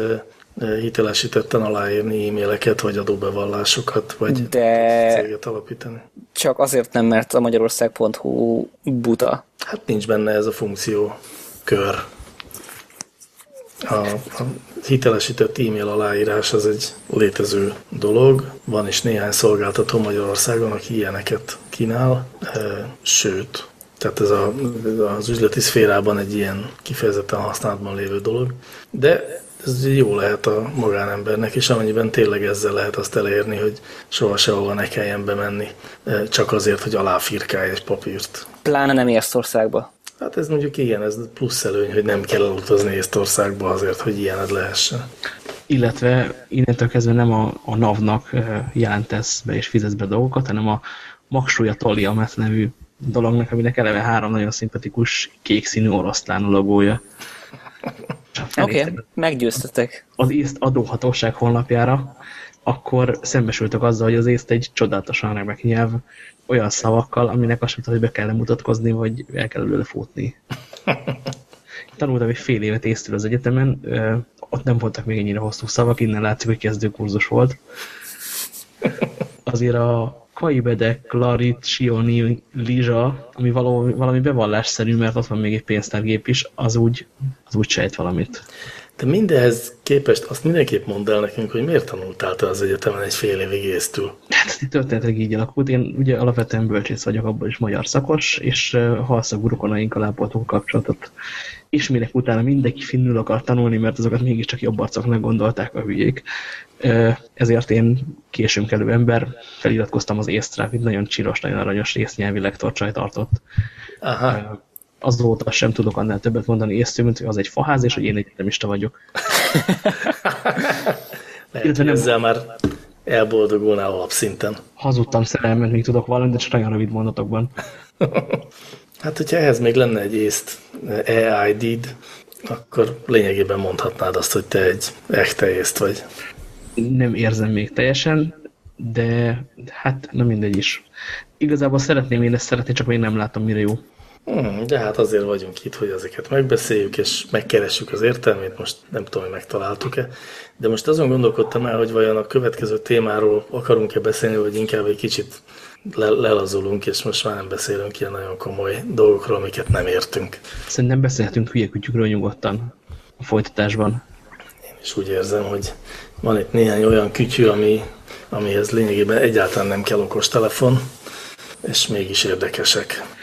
hitelesítetten aláírni e-maileket, vagy adóbevallásokat, vagy De... céget alapítani. Csak azért nem, mert a magyarország.hu buta. Hát nincs benne ez a funkció kör. A, a hitelesített e-mail aláírás az egy létező dolog. Van is néhány szolgáltató Magyarországon, aki ilyeneket kínál, sőt, tehát ez a, az üzleti szférában egy ilyen kifejezetten használatban lévő dolog. De ez jó lehet a magánembernek, és amennyiben tényleg ezzel lehet azt elérni, hogy soha sehova ne kelljen bemenni, csak azért, hogy aláfirkálj egy papírt. Pláne nem Észtországba. Hát ez mondjuk igen, ez plusz előny, hogy nem kell elutazni Észtországba azért, hogy ilyened lehessen. Illetve innentől kezdve nem a, a NAV-nak jelentesz be és fizetsz be dolgokat, hanem a Maksúja Toliamet nevű dolognak, aminek eleve három nagyon szimpatikus kék színű oroszlán logója. Oké, okay, meggyőztetek. Az észt adóhatóság honlapjára, akkor szembesültek azzal, hogy az észt egy csodálatosan remek nyelv, olyan szavakkal, aminek azt mondta, hogy be kell mutatkozni, vagy el kell előle futni. Tanultam egy fél évet észtől az egyetemen, ott nem voltak még ennyire hosszú szavak, innen látszik, hogy kezdőkurzus volt. Azért a Kaibede Clarit Sioni Lizsa, ami valami, valami bevallásszerű, mert ott van még egy pénztárgép is, az úgy, az úgy sejt valamit. De mindehhez képest azt mindenképp mondd el nekünk, hogy miért tanultál te az egyetemen egy fél évig észtül? Hát történetileg így alakult. Én ugye alapvetően bölcsész vagyok, abban is magyar szakos, és halszak gurukonainkkal ápoltunk kapcsolatot. És minek utána mindenki finnül akar tanulni, mert azokat mégiscsak jobb arcoknak gondolták a hülyék. Ezért én későn kelő ember, feliratkoztam az észtre, mint nagyon csiros, nagyon aranyos észnyelvi lektorcsaj tartott. Aha. Azóta sem tudok annál többet mondani észtő, mint hogy az egy faház, és hogy én egyetemista vagyok. Lehet, hogy nem... ezzel már elboldogulnál alapszinten. Hazudtam szerelmet, még tudok valami, de csak nagyon rövid mondatokban. hát, hogyha ehhez még lenne egy észt EID-d, akkor lényegében mondhatnád azt, hogy te egy echte észt vagy. Nem érzem még teljesen, de hát nem mindegy is. Igazából szeretném én ezt szeretni, csak még nem látom, mire jó. Hmm, de hát azért vagyunk itt, hogy ezeket megbeszéljük, és megkeressük az értelmét, most nem tudom, hogy megtaláltuk-e. De most azon gondolkodtam el, hogy vajon a következő témáról akarunk-e beszélni, vagy inkább egy kicsit le lelazulunk, és most már nem beszélünk ilyen nagyon komoly dolgokról, amiket nem értünk. Szerintem beszélhetünk hülye kütyükről nyugodtan a folytatásban. Én is úgy érzem, hogy van itt néhány olyan kütyű, ami, amihez lényegében egyáltalán nem kell okos telefon, és mégis érdekesek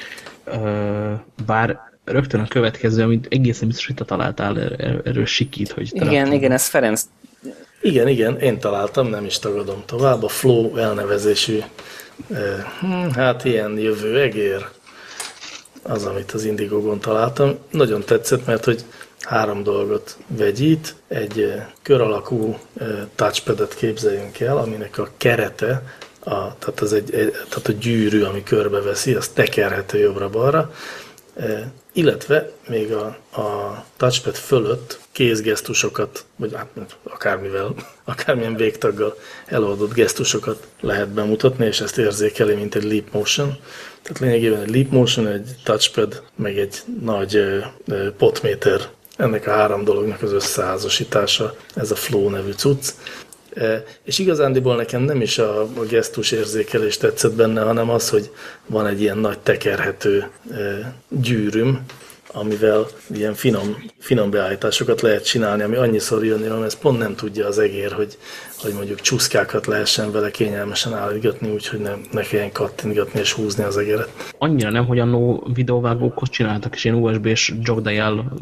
bár rögtön a következő, amit egészen biztos, hogy te találtál er-, erről sikít, hogy Igen, igen, ez Ferenc. Igen, igen, én találtam, nem is tagadom tovább. A Flow elnevezésű, hm, hát ilyen jövő egér, az, amit az Indigogon találtam. Nagyon tetszett, mert hogy három dolgot vegyít. Egy kör alakú touchpadet képzeljünk el, aminek a kerete a, tehát, az egy, egy, tehát a gyűrű, ami körbeveszi, az tekerhető jobbra-balra, e, illetve még a, a touchpad fölött kézgesztusokat, vagy hát akármivel, akármilyen végtaggal eloldott gesztusokat lehet bemutatni, és ezt érzékeli, mint egy leap motion. Tehát lényegében egy leap motion, egy touchpad, meg egy nagy e, potméter ennek a három dolognak az összeházasítása, ez a Flow nevű cucc. És igazándiból nekem nem is a, a gesztus érzékelés tetszett benne, hanem az, hogy van egy ilyen nagy tekerhető gyűrűm, amivel ilyen finom, finom beállításokat lehet csinálni, ami annyiszor jönni, hogy ez pont nem tudja az egér, hogy, hogy mondjuk csúszkákat lehessen vele kényelmesen állítgatni, úgyhogy ne, ne kelljen kattintgatni és húzni az egeret. Annyira nem, hogy annó videóvágókot csináltak, és ilyen USB-s jogdial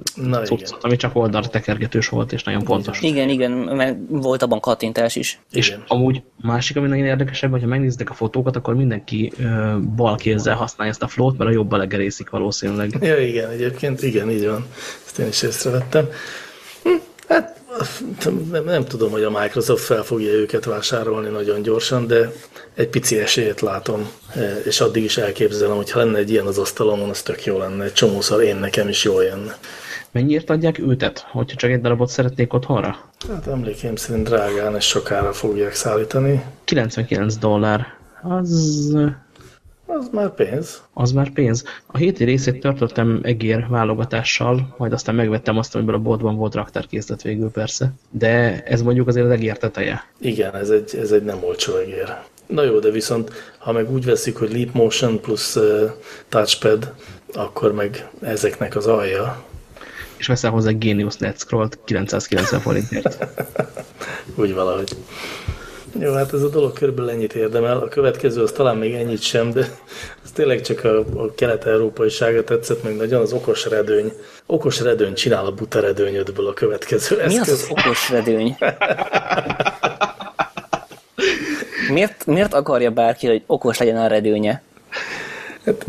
cuccot, ami csak oldalra tekergetős volt, és nagyon pontos. Igen, igen, mert volt abban kattintás is. És igen. amúgy másik, ami nagyon érdekesebb, hogyha megnézitek a fotókat, akkor mindenki ö, bal kézzel használja ezt a flót, mert a jobb legerészik valószínűleg. Ja, igen, egyébként igen, így van. Ezt én is észrevettem. Hm, Hát nem, nem tudom, hogy a Microsoft fel fogja őket vásárolni nagyon gyorsan, de egy pici esélyt látom, e, és addig is elképzelem, hogy ha lenne egy ilyen az asztalomon, az tök jó lenne. Egy csomószor én nekem is jól jönne. Mennyiért adják őtet, hogyha csak egy darabot szeretnék otthonra? Hát emlékeim szerint drágán és sokára fogják szállítani. 99 dollár. Az... Az már pénz. Az már pénz. A héti részét tartottam egér válogatással, majd aztán megvettem azt, amiből a boltban volt raktárkészlet végül persze. De ez mondjuk azért az egér teteje. Igen, ez egy, ez egy nem olcsó egér. Na jó, de viszont ha meg úgy veszik, hogy Leap Motion plusz uh, touchpad, akkor meg ezeknek az alja. És veszel hozzá Genius Net Scroll-t 990 forintért. úgy valahogy. Jó, hát ez a dolog körülbelül ennyit érdemel. A következő az talán még ennyit sem, de ez tényleg csak a, a kelet-európai sága tetszett meg nagyon, az okos redőny. Okos redőny csinál a buta redőnyödből a következő eszköz. Mi az az okos redőny? miért, miért akarja bárki, hogy okos legyen a redőnye? Hát,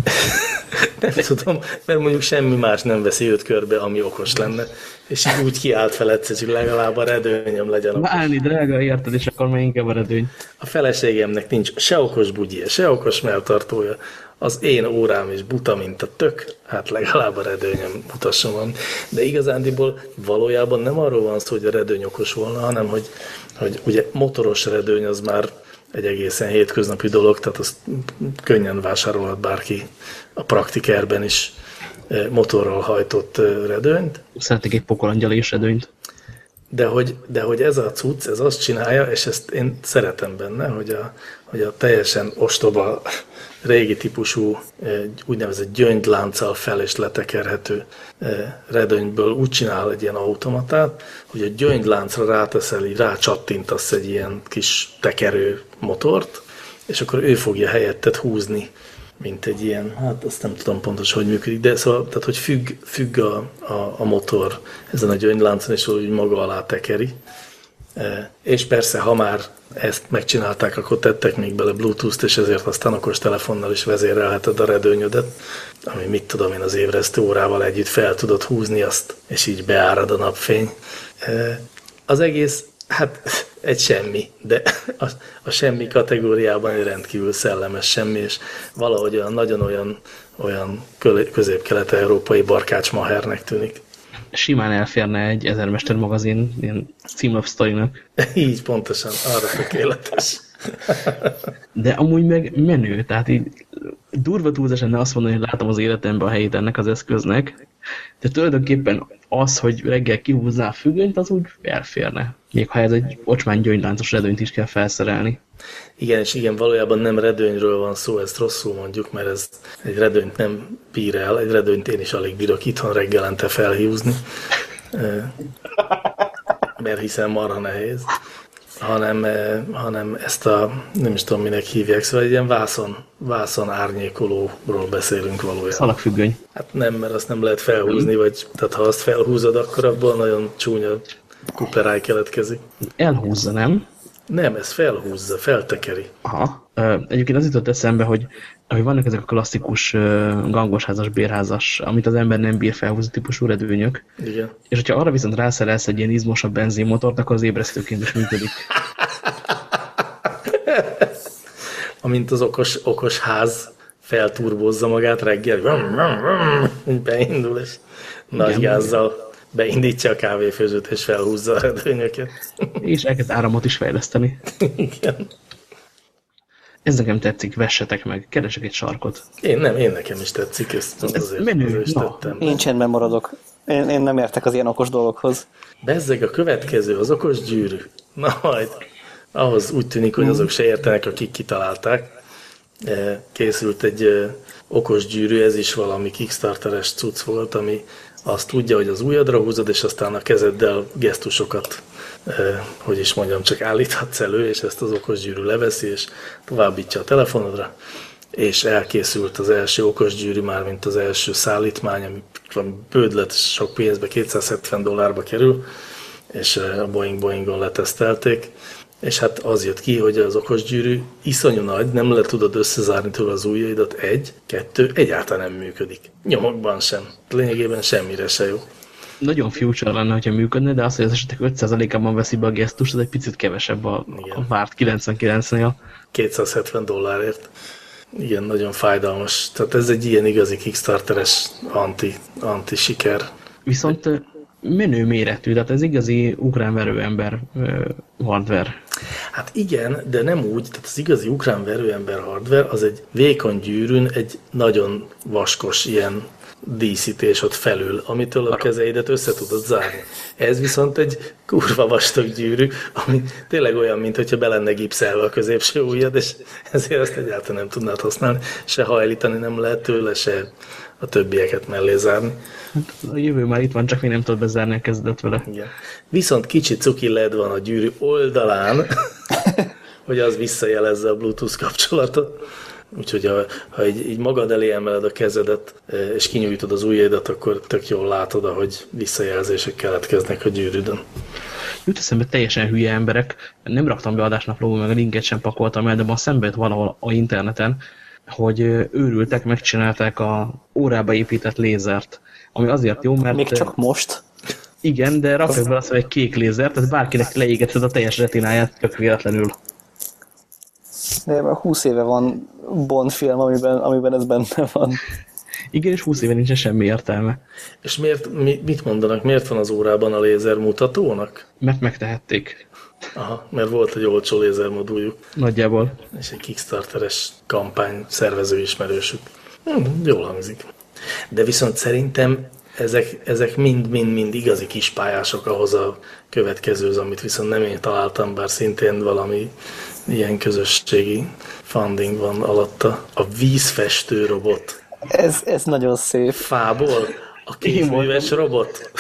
nem tudom, mert mondjuk semmi más nem veszi őt körbe, ami okos lenne. És így úgy kiállt fel egyszer, hogy legalább a redőnyöm legyen. Válni drága, érted, és akkor még inkább a redőny. A feleségemnek nincs se okos bugyja, se okos melltartója. Az én órám is buta, mint a tök, hát legalább a redőnyöm mutasson van. De igazándiból valójában nem arról van szó, hogy a redőny okos volna, hanem hogy, hogy ugye motoros redőny az már egy egészen hétköznapi dolog, tehát azt könnyen vásárolhat bárki a praktikerben is motorral hajtott redőnyt. Szeretnék egy pokolangyalés redőnyt. De hogy, de hogy ez a cucc, ez azt csinálja, és ezt én szeretem benne, hogy a, hogy a teljesen ostoba, régi típusú, úgynevezett gyöngylánccal fel és letekerhető redőnyből úgy csinál egy ilyen automatát, hogy a gyöngyláncra ráteszel, így rácsattintasz egy ilyen kis tekerő motort, és akkor ő fogja helyettet húzni, mint egy ilyen, hát azt nem tudom pontosan, hogy működik, de szóval, tehát, hogy függ, függ a, a, a motor ezen a gyöngyláncon, és úgy maga alá tekeri. E, és persze, ha már ezt megcsinálták, akkor tettek még bele Bluetooth-t, és ezért aztán okos telefonnal is vezérelheted a redőnyödet, ami mit tudom én az ébresztő órával együtt fel tudod húzni azt, és így beárad a napfény. E, az egész, hát egy semmi, de a, a semmi kategóriában egy rendkívül szellemes semmi, és valahogy olyan nagyon olyan, olyan közép-kelet-európai barkácsmahernek tűnik. Simán elférne egy Ezermester magazin ilyen címlapsztorinak. Így pontosan, arra tökéletes. De amúgy meg menő, tehát így durva túlzás lenne azt mondani, hogy látom az életemben a helyét ennek az eszköznek, de tulajdonképpen az, hogy reggel kihúzzá a függönyt, az úgy elférne. Még ha ez egy ocsmány gyöngyláncos redőnyt is kell felszerelni. Igen, és igen, valójában nem redőnyről van szó, ezt rosszul mondjuk, mert ez egy redőnyt nem bír el, egy redőnyt én is alig bírok itthon reggelente felhúzni, mert hiszen marha nehéz hanem, hanem ezt a, nem is tudom minek hívják, szóval egy ilyen vászon, vászon árnyékolóról beszélünk valójában. Szalagfüggöny. Hát nem, mert azt nem lehet felhúzni, vagy tehát ha azt felhúzod, akkor abból nagyon csúnya kuperáj keletkezik. Elhúzza, nem? Nem, ez felhúzza, feltekeri. Aha. Egyébként az jutott eszembe, hogy, hogy vannak ezek a klasszikus gangosházas, bérházas, amit az ember nem bír felhúzni típusú redőnyök. Igen. És hogyha arra viszont rászerelsz egy ilyen izmosabb benzinmotort, akkor az ébresztőként is működik. Amint az okos, okos ház felturbozza magát reggel, beindul, és nagy gázzal beindítja a kávéfőzőt, és felhúzza a redőnyöket. És elkezd áramot is fejleszteni. Igen. Ez nekem tetszik, vessetek meg, keresek egy sarkot. Én nem, én nekem is tetszik, ezt Ez azért, menő, azért na. tettem. Én csendben maradok. Én, én nem értek az ilyen okos dolgokhoz. Bezzeg a következő, az okos gyűrű. Na majd, ahhoz úgy tűnik, hogy azok se értenek, akik kitalálták. Eh, Készült egy eh, okos gyűrű, ez is valami Kickstarteres cucc volt, ami azt tudja, hogy az ujjadra húzod, és aztán a kezeddel gesztusokat, eh, hogy is mondjam, csak állíthatsz elő, és ezt az okos gyűrű leveszi, és továbbítja a telefonodra, és elkészült az első okos gyűrű, már mint az első szállítmány, ami valami bődlet sok pénzbe, 270 dollárba kerül, és eh, a Boeing Boeingon letesztelték, és hát az jött ki, hogy az okos gyűrű iszonyú nagy, nem le tudod összezárni tőle az ujjaidat, egy, kettő, egyáltalán nem működik. Nyomokban sem. Lényegében semmire se jó. nagyon future lenne, hogyha működne, de az, hogy az esetek 5%-ában veszi be a gesztus, az egy picit kevesebb a, a várt 99-nél. 270 dollárért. Igen, nagyon fájdalmas. Tehát ez egy ilyen igazi Kickstarteres anti, anti siker. Viszont menő méretű, tehát ez igazi ukrán verőember hardware. Hát igen, de nem úgy, tehát az igazi ukrán verőember hardware az egy vékony gyűrűn egy nagyon vaskos ilyen díszítés ott felül, amitől a kezeidet össze tudod zárni. Ez viszont egy kurva vastag gyűrű, ami tényleg olyan, mintha be lenne gipszelve a középső ujjad, és ezért ezt egyáltalán nem tudnád használni. Se hajlítani nem lehet tőle, se a többieket mellé zárni. A jövő már itt van, csak még nem tudod bezárni a kezdet vele. Igen. Viszont kicsi cuki LED van a gyűrű oldalán, hogy az visszajelezze a Bluetooth kapcsolatot. Úgyhogy ha, ha így, így magad elé emeled a kezedet, e, és kinyújtod az ujjaidat, akkor tök jól látod, hogy visszajelzések keletkeznek a gyűrűdön. Jut eszembe teljesen hülye emberek, nem raktam be adásnaplóba, meg a linket sem pakoltam el, de ma szembe valahol a interneten, hogy őrültek, megcsinálták a órába épített lézert, ami azért jó, mert... Még csak most? Igen, de rakjuk be azt, hogy egy kék lézer, tehát bárkinek leégeted a teljes retináját tök véletlenül. De 20 éve van Bond film, amiben, amiben ez benne van. Igen, és 20 éve nincsen semmi értelme. És miért, mi, mit mondanak, miért van az órában a lézer mutatónak? Mert megtehették. Aha, mert volt egy olcsó lézermoduljuk. Nagyjából. És egy Kickstarteres kampány szervező ismerősük. Hm, jól hangzik. De viszont szerintem ezek, ezek mind-mind-mind igazi kispályások ahhoz a következőhöz, amit viszont nem én találtam, bár szintén valami ilyen közösségi funding van alatta. A vízfestő robot. Ez, ez nagyon szép. Fából? A kézműves robot?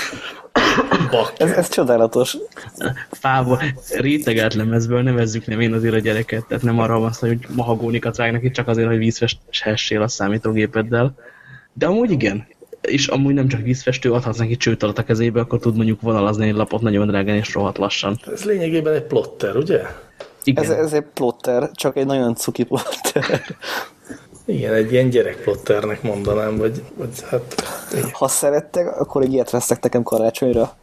Ez, ez csodálatos. Fából, rétegelt lemezből nevezzük nem én azért a gyereket, tehát nem arra van szó, hogy mahagónikat rágnak itt csak azért, hogy vízfesthessél a számítógépeddel. De amúgy igen, és amúgy nem csak vízfestő, adhatsz neki csőt alatt a kezébe, akkor tud mondjuk vonalazni egy lapot nagyon drágán és rohadt lassan. Ez lényegében egy plotter, ugye? Igen. Ez, ez egy plotter, csak egy nagyon cuki plotter. Igen, egy ilyen gyerekplotternek mondanám, vagy, vagy hát... Igen. Ha szerettek, akkor egy ilyet vesztek nekem karácsonyra.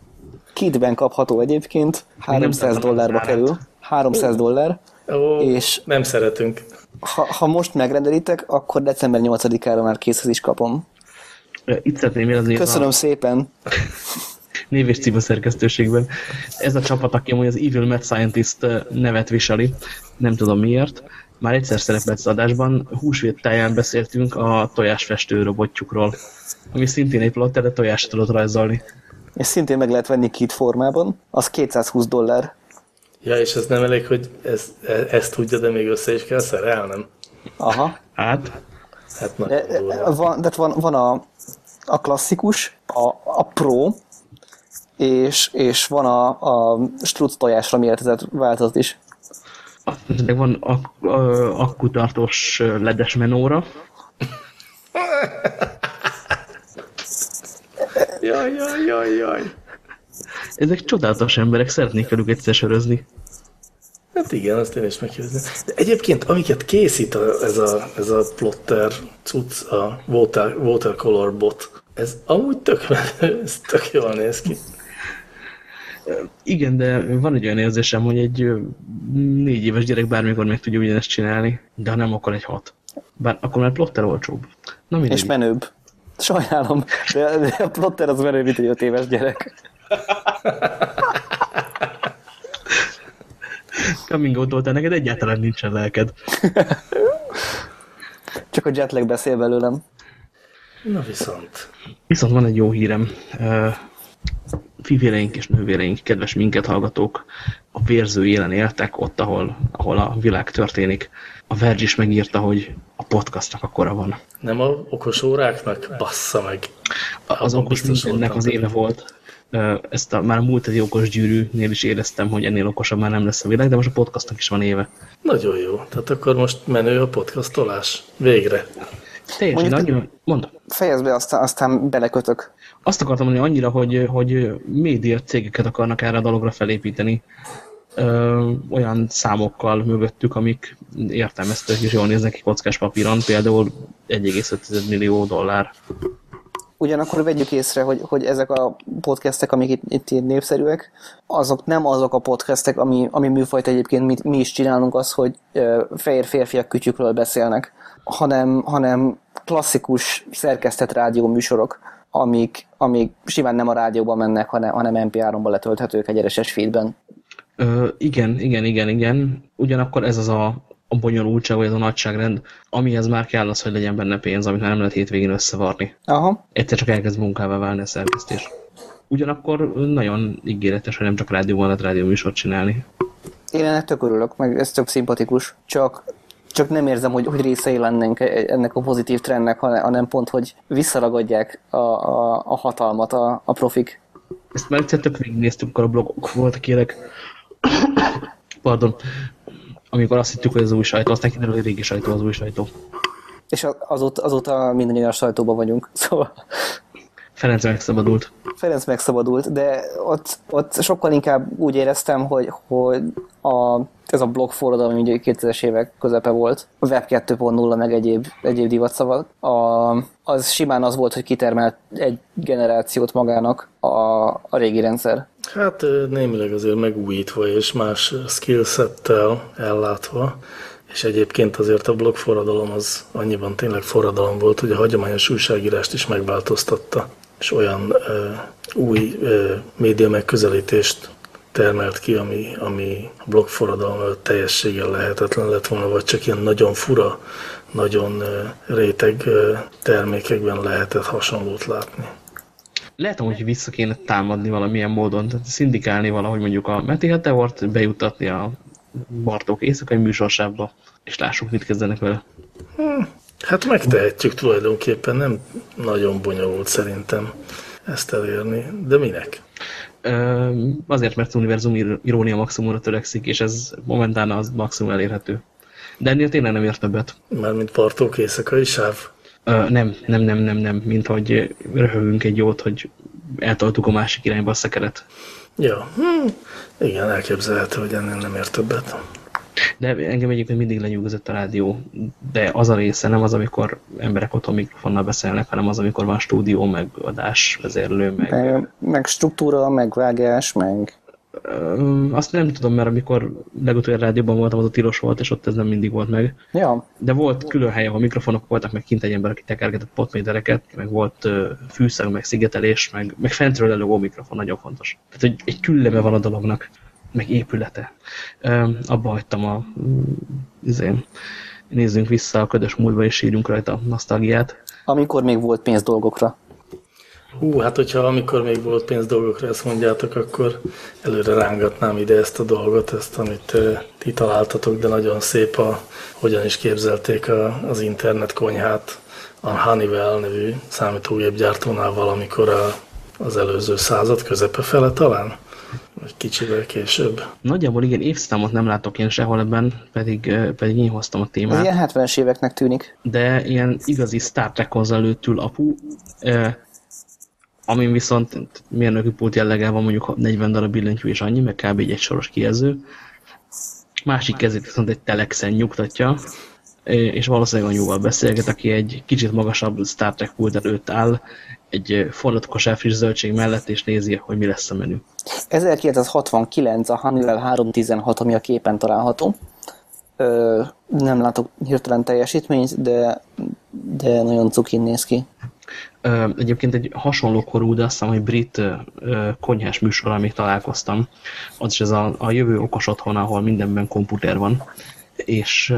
Kitben kapható egyébként, 300 dollárba kerül. 300 dollár. Ó, és nem szeretünk. Ha, ha most megrendelitek, akkor december 8-ára már készhez is kapom. Itt szeretném jelezni. Köszönöm a... szépen. Név és cím a szerkesztőségben. Ez a csapat, aki amúgy az Evil Mad Scientist nevet viseli, nem tudom miért. Már egyszer szerepelt az adásban, húsvét táján beszéltünk a tojásfestő robotjukról, ami szintén egy plotter, de tojást tudod rajzolni. És szintén meg lehet venni kit formában, az 220 dollár. Ja, és ez nem elég, hogy ez, e, ezt tudja, de még össze is kell szerelnem. Aha. Hát? Hát na, de, van, de van, van a, a klasszikus, a, a pro, és, és van a, a struc tojásra méretezett változat is. Meg van ak akkutartós ledes menóra. jaj, jaj, jaj, jaj. Ezek csodálatos emberek, szeretnék velük egyszer sörözni. Hát igen, azt én is megkérdezni. De egyébként, amiket készít a, ez, a, ez a plotter cucc, a water, watercolor bot, ez amúgy tök, ez tök jól néz ki. Igen, de van egy olyan érzésem, hogy egy négy éves gyerek bármikor meg tudja ugyanezt csinálni, de ha nem, akkor egy hat. Bár akkor már plotter olcsóbb. Na, mindegy. És menőbb. Sajnálom, de, de a plotter az menőbb, mint egy öt éves gyerek. Coming out voltál, neked egyáltalán nincsen lelked. Csak a jetlag beszél belőlem. Na viszont. Viszont van egy jó hírem fivéreink és nővéreink, kedves minket hallgatók, a vérző élen éltek, ott, ahol, ahol a világ történik. A Verge is megírta, hogy a podcastnak akkora van. Nem a okos óráknak? Bassza meg. Az okos mindennek az éve volt. Ezt a, már a múlt egy okos gyűrűnél is éreztem, hogy ennél okosabb már nem lesz a világ, de most a podcastnak is van éve. Nagyon jó. Tehát akkor most menő a podcastolás. Végre. Teljesen, annyira, mondd. Fejezd be, aztán, aztán belekötök azt akartam mondani annyira, hogy, hogy média cégeket akarnak erre a dologra felépíteni. Ö, olyan számokkal mögöttük, amik értelmeztőek és jól néznek ki kockás papíron, például 1,5 millió dollár. ugyanakkor vegyük észre, hogy, hogy ezek a podcastek, amik itt, itt ilyen népszerűek, azok nem azok a podcastek, ami, ami műfajt egyébként mi, mi is csinálunk, az, hogy fehér férfiak kütyükről beszélnek, hanem, hanem klasszikus szerkesztett rádió műsorok, amik, amik simán nem a rádióban mennek, hanem, hanem MP3-ban letölthetők egy RSS feedben. Ö, igen, igen, igen, igen. Ugyanakkor ez az a, a bonyolultság, vagy ez a nagyságrend, amihez már kell az, hogy legyen benne pénz, amit már nem lehet hétvégén összevarni. Aha. Egyszer csak elkezd munkává válni a szerkesztés. Ugyanakkor nagyon ígéretes, hogy nem csak rádióban lehet rádió műsort csinálni. Én ennek tök örülök, meg ez tök szimpatikus. Csak csak nem érzem, hogy, hogy részei lennénk ennek a pozitív trendnek, hanem pont, hogy visszaragadják a, a, a hatalmat a, a profik. Ezt már egyszer tök végignéztük, amikor a blogok voltak élek. Pardon. Amikor azt hittük, hogy ez új sajtó, aztán kiderül, hogy régi sajtó az új sajtó. És azóta, azóta minden olyan sajtóban vagyunk, szóval... Ferenc megszabadult. Ferenc megszabadult, de ott, ott sokkal inkább úgy éreztem, hogy, hogy a, ez a blog forradalom ugye 2000-es évek közepe volt, a Web 2.0 meg egyéb, egyéb divatszavak, a, az simán az volt, hogy kitermelt egy generációt magának a, a régi rendszer. Hát némileg azért megújítva és más skillsettel ellátva, és egyébként azért a blog forradalom az annyiban tényleg forradalom volt, hogy a hagyományos újságírást is megváltoztatta, és olyan ö, új ö, média megközelítést termelt ki, ami, ami a blog teljességgel lehetetlen lett volna, vagy csak ilyen nagyon fura, nagyon réteg termékekben lehetett hasonlót látni. Lehet, hogy vissza kéne támadni valamilyen módon, tehát szindikálni valahogy mondjuk a Meti Hetevort, bejutatni a Bartók éjszakai műsorsába, és lássuk, mit kezdenek vele. Hmm, hát megtehetjük tulajdonképpen, nem nagyon bonyolult szerintem ezt elérni, de minek? Azért, mert az univerzum irónia maximumra törekszik, és ez momentán az maximum elérhető. De ennél tényleg nem ért többet. Mármint partók éjszakai sáv? Ö, nem, nem, nem, nem, nem, mint hogy röhögünk egy jót, hogy eltoltuk a másik irányba a szekeret. Ja, hm, igen, elképzelhető, hogy ennél nem ért többet. De engem egyébként mindig lenyűgözött a rádió, de az a része nem az, amikor emberek otthon mikrofonnal beszélnek, hanem az, amikor van stúdió, meg adás, vezérlő, meg... Meg, meg struktúra, meg vágás, meg... Azt nem tudom, mert amikor legutóbb rádióban voltam, az a tilos volt, és ott ez nem mindig volt meg. Ja. De volt külön helye, ahol mikrofonok voltak, meg kint egy ember, aki tekergetett potmédereket, meg volt fűszeg, meg szigetelés, meg, meg fentről előgó mikrofon, nagyon fontos. Tehát, hogy egy külleme van a dolognak meg épülete. Abba hagytam a izén. Nézzünk vissza a ködös múltba, és írjunk rajta nosztalgiát. Amikor még volt pénz dolgokra. Hú, hát hogyha amikor még volt pénz dolgokra ezt mondjátok, akkor előre rángatnám ide ezt a dolgot, ezt, amit ti találtatok, de nagyon szép a, hogyan is képzelték a, az internet konyhát a Honeywell nevű számítógépgyártónál valamikor a, az előző század közepe fele talán egy kicsivel később. Nagyjából igen, évszámot nem látok én sehol ebben, pedig, pedig én hoztam a témát. Ez ilyen 70-es éveknek tűnik. De ilyen igazi Star Trek előtt ül apu, eh, amin viszont mérnöki pult jelleggel van mondjuk 40 darab billentyű és annyi, meg kb. egy soros kijelző. Másik kezét viszont egy telexen nyugtatja, és valószínűleg anyúval beszélget, aki egy kicsit magasabb Star Trek pult előtt áll, egy forrott kosár friss zöldség mellett, és nézi, hogy mi lesz a menü. 1969 a Honeywell 316, ami a képen található. Ö, nem látok hirtelen teljesítményt, de, de nagyon cukin néz ki. Ö, egyébként egy hasonló korú, de azt hiszem, hogy brit ö, konyhás műsor, amit találkoztam. Az is ez a, a jövő okos otthon, ahol mindenben komputer van. És,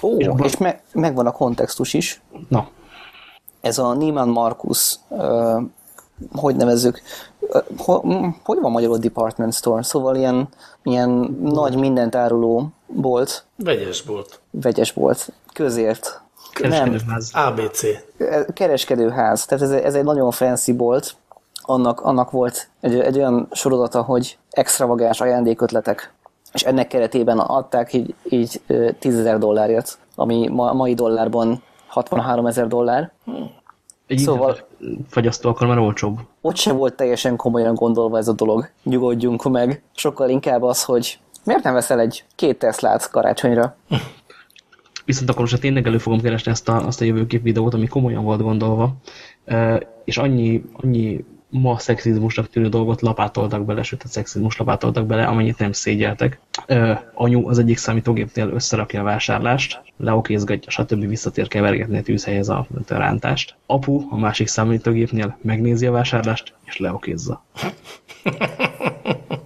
Ó, és, abban... és me megvan a kontextus is. Na, ez a Neiman Marcus, uh, hogy nevezzük, uh, hogy van magyarul department store? Szóval ilyen, ilyen nagy mindent áruló bolt. Vegyes bolt. Vegyes bolt. Közért. Kereskedőház. Nem. ABC. Kereskedőház. Tehát ez, ez egy nagyon fancy bolt. Annak, annak volt egy, egy olyan sorozata, hogy extravagáns ajándékötletek. És ennek keretében adták így, így 10 ezer dollárért, ami ma, mai dollárban 63 ezer dollár. Egy szóval fagyasztó akkor már olcsóbb. Ott sem volt teljesen komolyan gondolva ez a dolog. Nyugodjunk meg. Sokkal inkább az, hogy miért nem veszel egy két Teslát karácsonyra? Viszont akkor most tényleg elő fogom keresni ezt a, azt a jövőkép videót, ami komolyan volt gondolva, és annyi, annyi ma szexizmusnak tűnő dolgot lapátoltak bele, sőt a szexizmus lapátoltak bele, amennyit nem szégyeltek. Ö, anyu az egyik számítógépnél összerakja a vásárlást, leokézgatja, stb. visszatér kevergetni a tűzhelyez a, a rántást. Apu a másik számítógépnél megnézi a vásárlást, és leokézza.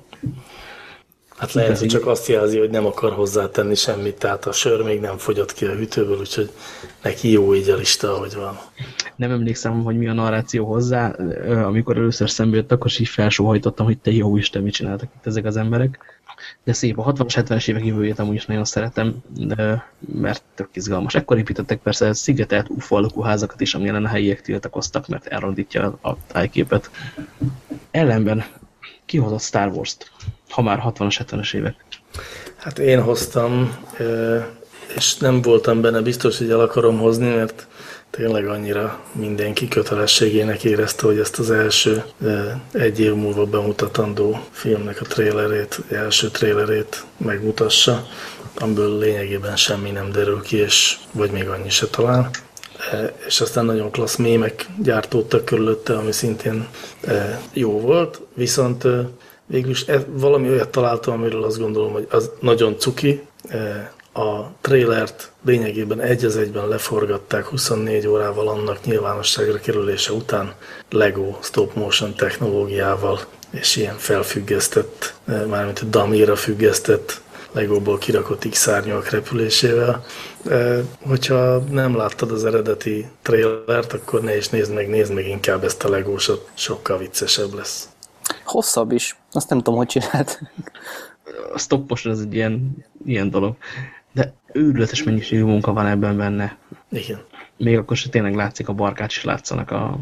Hát lehet, hogy csak azt jelzi, hogy nem akar hozzátenni semmit, tehát a sör még nem fogyott ki a hűtőből, úgyhogy neki jó így a lista, ahogy van. Nem emlékszem, hogy mi a narráció hozzá. Amikor először szembe jött, akkor is így felsóhajtottam, hogy te jó Isten, mit csináltak itt ezek az emberek. De szép, a 60-as, 70-es évek jövőjét amúgy is nagyon szeretem, mert tök izgalmas. Ekkor építettek persze szigetelt ufo házakat is, amilyen a helyiek tiltakoztak, mert elrondítja a tájképet. Ellenben kihozott Star Wars-t, ha már 60-as, 70-es évek? Hát én hoztam, és nem voltam benne biztos, hogy el akarom hozni, mert tényleg annyira mindenki kötelességének érezte, hogy ezt az első egy év múlva bemutatandó filmnek a trélerét, első trélerét megmutassa, amiből lényegében semmi nem derül ki, és vagy még annyi se talán. És aztán nagyon klassz mémek gyártódtak körülötte, ami szintén jó volt, viszont végül is valami olyat találtam, amiről azt gondolom, hogy az nagyon cuki. E, a trailert lényegében egy az egyben leforgatták 24 órával annak nyilvánosságra kerülése után Lego stop motion technológiával, és ilyen felfüggesztett, e, mármint damira függesztett Legóból kirakott X-szárnyak repülésével. E, hogyha nem láttad az eredeti trailert, akkor ne is nézd meg, nézd meg inkább ezt a legósat, sokkal viccesebb lesz. Hosszabb is. Azt nem tudom, hogy csinált. A stoppos az egy ilyen, ilyen dolog. De őrületes mennyiségű munka van ebben benne. Igen. Még akkor se tényleg látszik a barkács is látszanak, a,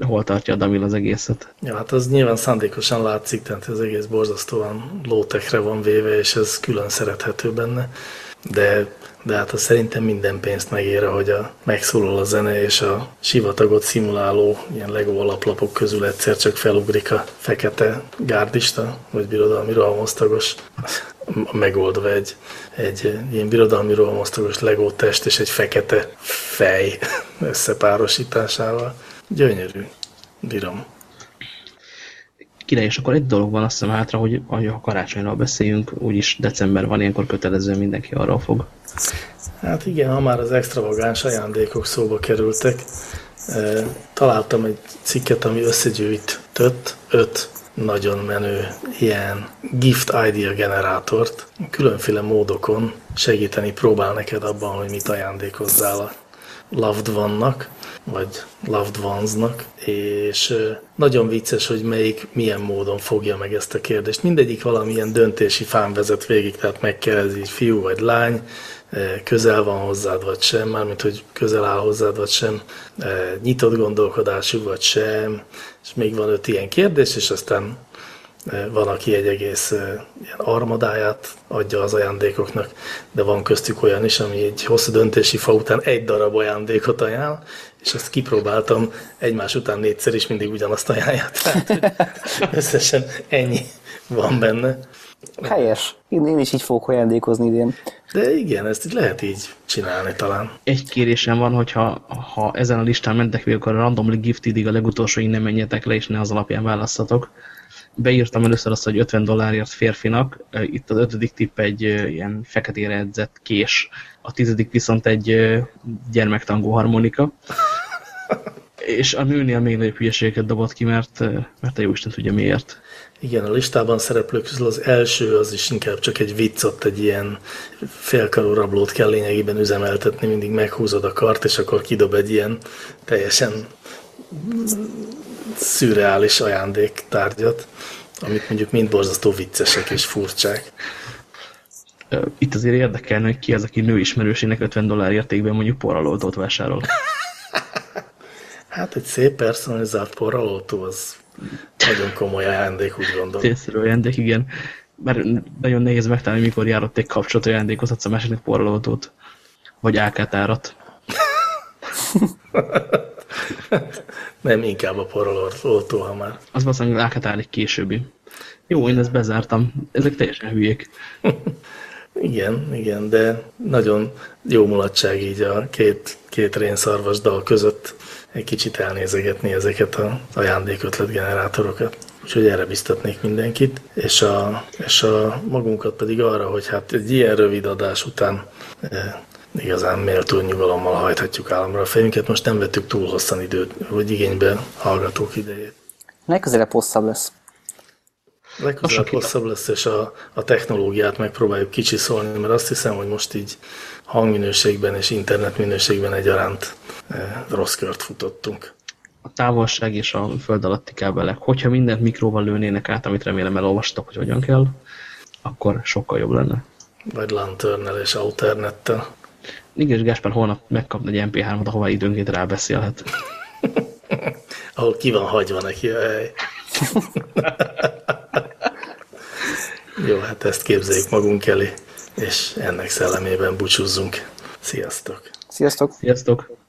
hol tartja a Damil az egészet. Ja, hát az nyilván szándékosan látszik, tehát az egész borzasztóan lótekre van véve, és ez külön szerethető benne. De de hát az szerintem minden pénzt megér, hogy a, megszólal a zene, és a sivatagot szimuláló ilyen Lego alaplapok közül egyszer csak felugrik a fekete gárdista, vagy birodalmi rohamosztagos, megoldva egy, egy ilyen birodalmi rohamosztagos Lego test és egy fekete fej összepárosításával. Gyönyörű. Bírom. Király, és akkor egy dolog van azt hiszem hátra, hogy ha karácsonyról beszéljünk, úgyis december van, ilyenkor kötelező mindenki arról fog. Hát igen, ha már az extravagáns ajándékok szóba kerültek, eh, találtam egy cikket, ami összegyűjtött öt nagyon menő ilyen gift idea generátort. Különféle módokon segíteni próbál neked abban, hogy mit ajándékozzál a loved vannak, vagy loved ones-nak, és nagyon vicces, hogy melyik milyen módon fogja meg ezt a kérdést. Mindegyik valamilyen döntési fán vezet végig, tehát megkérdezi, fiú vagy lány, közel van hozzád, vagy sem, mármint, hogy közel áll hozzád, vagy sem, nyitott gondolkodású, vagy sem, és még van öt ilyen kérdés, és aztán van, aki egy egész ilyen armadáját adja az ajándékoknak, de van köztük olyan is, ami egy hosszú döntési fa után egy darab ajándékot ajánl, és azt kipróbáltam egymás után négyszer is mindig ugyanazt ajánlját. Tehát összesen ennyi van benne. Helyes. Én, én is így fogok ajándékozni idén. De igen, ezt így lehet így csinálni talán. Egy kérésem van, hogyha ha ezen a listán mentek végül, akkor a randomly gifted a legutolsó nem menjetek le, és ne az alapján választatok beírtam először azt, hogy 50 dollárért férfinak, itt az ötödik tipp egy ilyen feketére edzett kés, a tizedik viszont egy gyermektangó harmonika. És a nőnél még nagyobb hülyeségeket dobott ki, mert, mert a jóisten tudja miért. Igen, a listában szereplők közül az első az is inkább csak egy vicc, ott egy ilyen félkarú rablót kell lényegében üzemeltetni, mindig meghúzod a kart, és akkor kidob egy ilyen teljesen szürreális ajándéktárgyat, amik mondjuk mind borzasztó viccesek és furcsák. Itt azért érdekelne, hogy ki az, aki nőismerősének 50 dollár értékben mondjuk porraloltót vásárol. Hát egy szép personalizált porraloltó az nagyon komoly ajándék, úgy gondolom. Tényszerű ajándék, igen. Mert nagyon nehéz megtalálni, mikor járott egy kapcsolat ajándékozhatsz a másiknak porraloltót. Vagy ákátárat. Nem, inkább a porolortó, ha már. Az valószínűleg áll egy későbbi. Jó, én ezt bezártam. Ezek teljesen hülyék. igen, igen, de nagyon jó mulatság így a két, két rénszarvas dal között egy kicsit elnézegetni ezeket az ajándékötletgenerátorokat. Úgyhogy erre biztatnék mindenkit, és a, és a magunkat pedig arra, hogy hát egy ilyen rövid adás után e, igazán méltó nyugalommal hajthatjuk államra a fejünket. Most nem vettük túl hosszan időt, vagy igénybe hallgatók idejét. Legközelebb hosszabb lesz. Legközelebb hosszabb lesz, és a, a technológiát megpróbáljuk kicsiszolni, mert azt hiszem, hogy most így hangminőségben és internetminőségben egyaránt e, rossz kört futottunk. A távolság és a föld alatti kábelek. Hogyha mindent mikróval lőnének át, amit remélem elolvastak, hogy hogyan kell, akkor sokkal jobb lenne. Vagy lanternel és alternettel. Igen, és Gáspár holnap megkapna egy MP3-ot, ahová időnként rábeszélhet. Ahol ki van hagyva neki a hely. Jó, hát ezt képzeljük magunk elé, és ennek szellemében búcsúzzunk. Sziasztok! Sziasztok! Sziasztok!